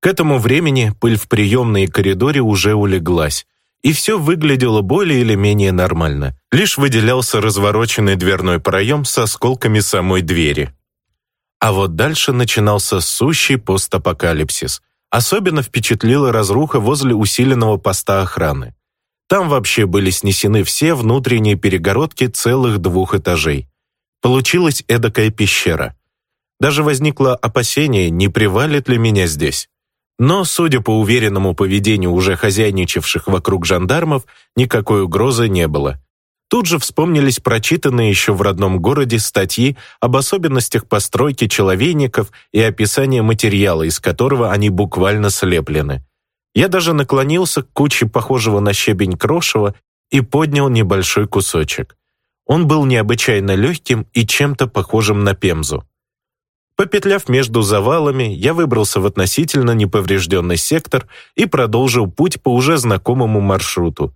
К этому времени пыль в приемной и коридоре уже улеглась, и все выглядело более или менее нормально. Лишь выделялся развороченный дверной проем с осколками самой двери. А вот дальше начинался сущий постапокалипсис. Особенно впечатлила разруха возле усиленного поста охраны. Там вообще были снесены все внутренние перегородки целых двух этажей. Получилась эдакая пещера. Даже возникло опасение, не привалит ли меня здесь. Но, судя по уверенному поведению уже хозяйничавших вокруг жандармов, никакой угрозы не было. Тут же вспомнились прочитанные еще в родном городе статьи об особенностях постройки человейников и описание материала, из которого они буквально слеплены. Я даже наклонился к куче похожего на щебень крошева и поднял небольшой кусочек. Он был необычайно легким и чем-то похожим на пемзу. Попетляв между завалами, я выбрался в относительно неповрежденный сектор и продолжил путь по уже знакомому маршруту.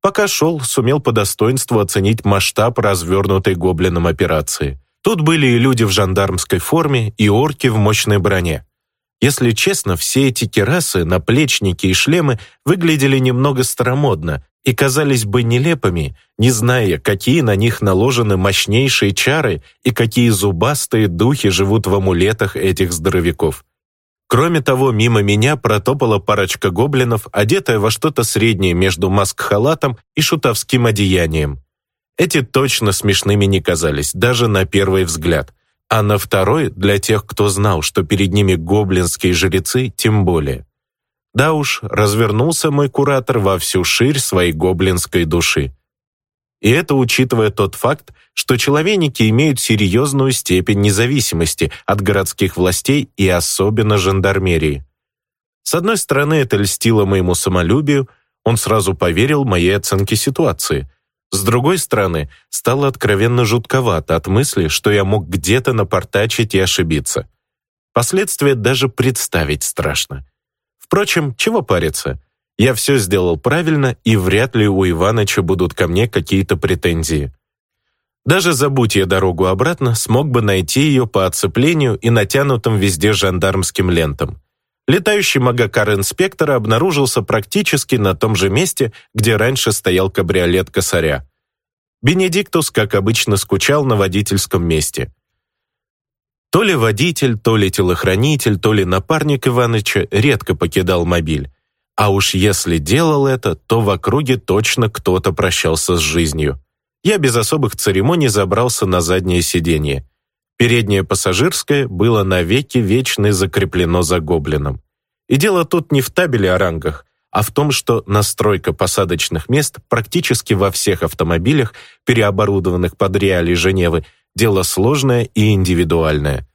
Пока шел, сумел по достоинству оценить масштаб развернутой гоблином операции. Тут были и люди в жандармской форме, и орки в мощной броне. Если честно, все эти керасы, наплечники и шлемы выглядели немного старомодно и казались бы нелепыми, не зная, какие на них наложены мощнейшие чары и какие зубастые духи живут в амулетах этих здоровяков. Кроме того, мимо меня протопала парочка гоблинов, одетая во что-то среднее между маск-халатом и шутовским одеянием. Эти точно смешными не казались, даже на первый взгляд – а на второй, для тех, кто знал, что перед ними гоблинские жрецы, тем более. Да уж, развернулся мой куратор во всю ширь своей гоблинской души. И это учитывая тот факт, что человеники имеют серьезную степень независимости от городских властей и особенно жандармерии. С одной стороны, это льстило моему самолюбию, он сразу поверил моей оценке ситуации – с другой стороны, стало откровенно жутковато от мысли, что я мог где-то напортачить и ошибиться. Последствия даже представить страшно. Впрочем, чего париться? Я все сделал правильно, и вряд ли у Иваныча будут ко мне какие-то претензии. Даже забудь я дорогу обратно, смог бы найти ее по оцеплению и натянутым везде жандармским лентам. Летающий магакар инспектора обнаружился практически на том же месте, где раньше стоял кабриолет косаря. Бенедиктус, как обычно, скучал на водительском месте. То ли водитель, то ли телохранитель, то ли напарник Иваныча редко покидал мобиль. А уж если делал это, то в округе точно кто-то прощался с жизнью. Я без особых церемоний забрался на заднее сиденье. Переднее пассажирское было навеки вечно закреплено за гоблином. И дело тут не в табеле о рангах, а в том, что настройка посадочных мест практически во всех автомобилях, переоборудованных под реалии Женевы, дело сложное и индивидуальное.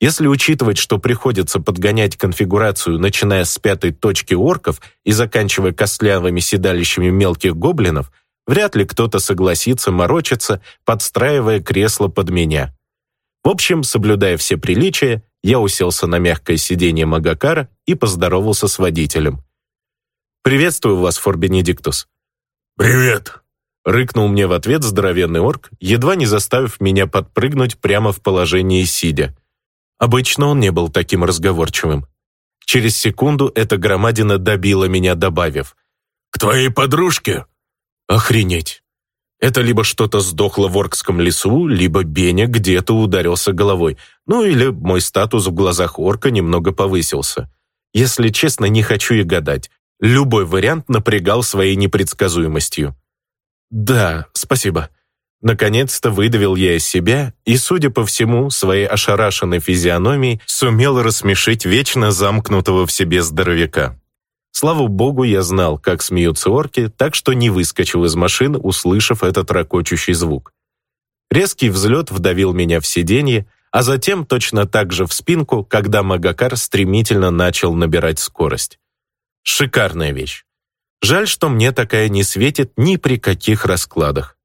Если учитывать, что приходится подгонять конфигурацию, начиная с пятой точки орков и заканчивая костлявыми седалищами мелких гоблинов, вряд ли кто-то согласится морочиться, подстраивая кресло под меня. В общем, соблюдая все приличия, я уселся на мягкое сиденье Магакара и поздоровался с водителем. «Приветствую вас, Фор Бенедиктус». «Привет», — рыкнул мне в ответ здоровенный орк, едва не заставив меня подпрыгнуть прямо в положении сидя. Обычно он не был таким разговорчивым. Через секунду эта громадина добила меня, добавив. «К твоей подружке?» «Охренеть! Это либо что-то сдохло в оркском лесу, либо Беня где-то ударился головой. Ну или мой статус в глазах орка немного повысился. Если честно, не хочу и гадать. Любой вариант напрягал своей непредсказуемостью. «Да, спасибо». Наконец-то выдавил я из себя и, судя по всему, своей ошарашенной физиономией сумел рассмешить вечно замкнутого в себе здоровяка. Слава богу, я знал, как смеются орки, так что не выскочил из машины, услышав этот ракочущий звук. Резкий взлет вдавил меня в сиденье, а затем точно так же в спинку, когда Магакар стремительно начал набирать скорость. Шикарная вещь. Жаль, что мне такая не светит ни при каких раскладах.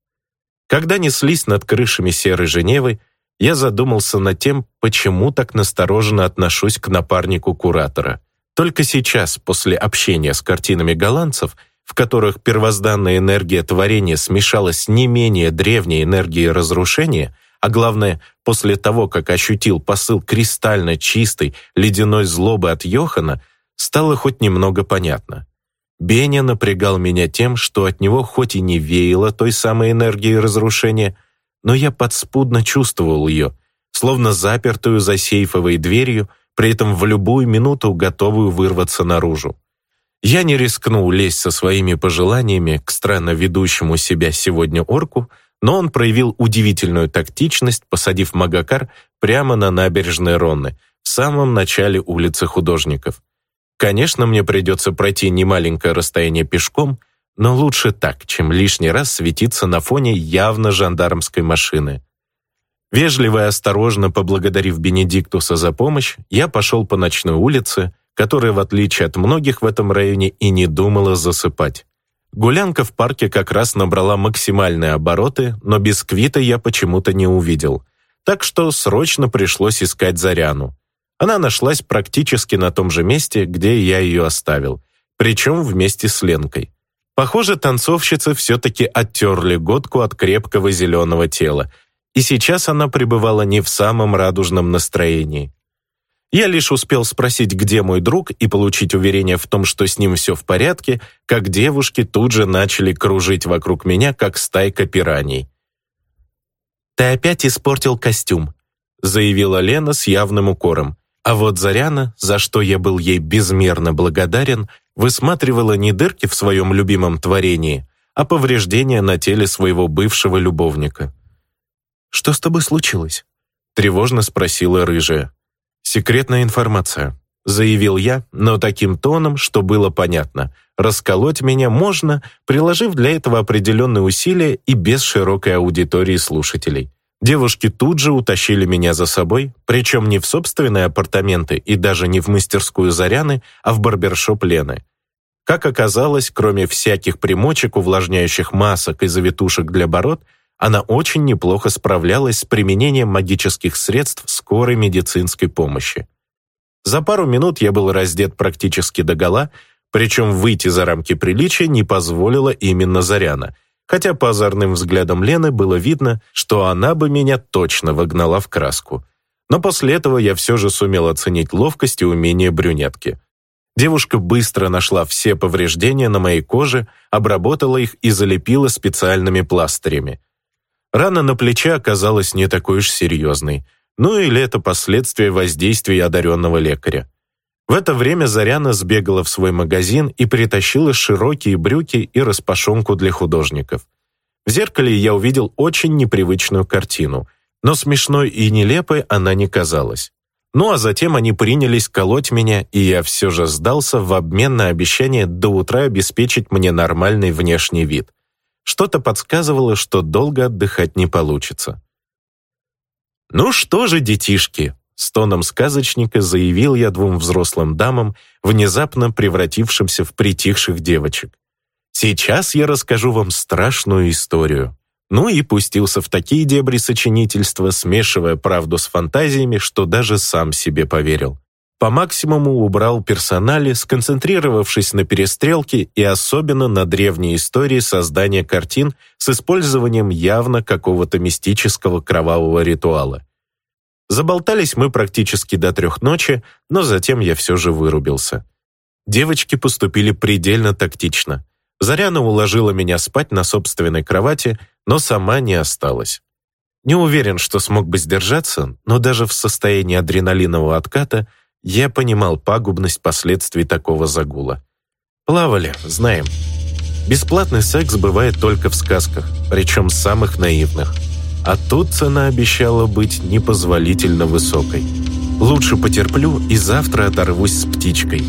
Когда неслись над крышами Серой Женевы, я задумался над тем, почему так настороженно отношусь к напарнику куратора – только сейчас, после общения с картинами голландцев, в которых первозданная энергия творения смешалась не менее древней энергией разрушения, а главное, после того, как ощутил посыл кристально чистой ледяной злобы от Йохана, стало хоть немного понятно. Беня напрягал меня тем, что от него хоть и не веяло той самой энергией разрушения, но я подспудно чувствовал ее, словно запертую за сейфовой дверью, при этом в любую минуту готовую вырваться наружу. Я не рискнул лезть со своими пожеланиями к странно ведущему себя сегодня орку, но он проявил удивительную тактичность, посадив Магакар прямо на набережной Ронны, в самом начале улицы художников. Конечно, мне придется пройти немаленькое расстояние пешком, но лучше так, чем лишний раз светиться на фоне явно жандармской машины. Вежливо и осторожно поблагодарив Бенедиктуса за помощь, я пошел по ночной улице, которая, в отличие от многих в этом районе, и не думала засыпать. Гулянка в парке как раз набрала максимальные обороты, но бисквита я почему-то не увидел. Так что срочно пришлось искать Заряну. Она нашлась практически на том же месте, где я ее оставил, причем вместе с Ленкой. Похоже, танцовщицы все-таки оттерли годку от крепкого зеленого тела, и сейчас она пребывала не в самом радужном настроении. Я лишь успел спросить, где мой друг, и получить уверение в том, что с ним все в порядке, как девушки тут же начали кружить вокруг меня, как стайка пираний. «Ты опять испортил костюм», — заявила Лена с явным укором. А вот Заряна, за что я был ей безмерно благодарен, высматривала не дырки в своем любимом творении, а повреждения на теле своего бывшего любовника. «Что с тобой случилось?» — тревожно спросила рыжая. «Секретная информация», — заявил я, но таким тоном, что было понятно. Расколоть меня можно, приложив для этого определенные усилия и без широкой аудитории слушателей. Девушки тут же утащили меня за собой, причем не в собственные апартаменты и даже не в мастерскую Заряны, а в барбершоп Лены. Как оказалось, кроме всяких примочек, увлажняющих масок и завитушек для бород, она очень неплохо справлялась с применением магических средств скорой медицинской помощи. За пару минут я был раздет практически догола, причем выйти за рамки приличия не позволила именно Заряна — хотя по озорным взглядам Лены было видно, что она бы меня точно вогнала в краску. Но после этого я все же сумел оценить ловкость и умение брюнетки. Девушка быстро нашла все повреждения на моей коже, обработала их и залепила специальными пластырями. Рана на плече оказалась не такой уж серьезной, ну или это последствия воздействия одаренного лекаря. В это время Заряна сбегала в свой магазин и притащила широкие брюки и распашонку для художников. В зеркале я увидел очень непривычную картину, но смешной и нелепой она не казалась. Ну а затем они принялись колоть меня, и я все же сдался в обмен на обещание до утра обеспечить мне нормальный внешний вид. Что-то подсказывало, что долго отдыхать не получится. «Ну что же, детишки, с тоном сказочника заявил я двум взрослым дамам, внезапно превратившимся в притихших девочек. «Сейчас я расскажу вам страшную историю». Ну и пустился в такие дебри сочинительства, смешивая правду с фантазиями, что даже сам себе поверил. По максимуму убрал персонали, сконцентрировавшись на перестрелке и особенно на древней истории создания картин с использованием явно какого-то мистического кровавого ритуала. Заболтались мы практически до трех ночи, но затем я все же вырубился. Девочки поступили предельно тактично. Заряна уложила меня спать на собственной кровати, но сама не осталась. Не уверен, что смог бы сдержаться, но даже в состоянии адреналинового отката я понимал пагубность последствий такого загула. Плавали, знаем. Бесплатный секс бывает только в сказках, причем самых наивных. А тут цена обещала быть непозволительно высокой. Лучше потерплю и завтра оторвусь с птичкой.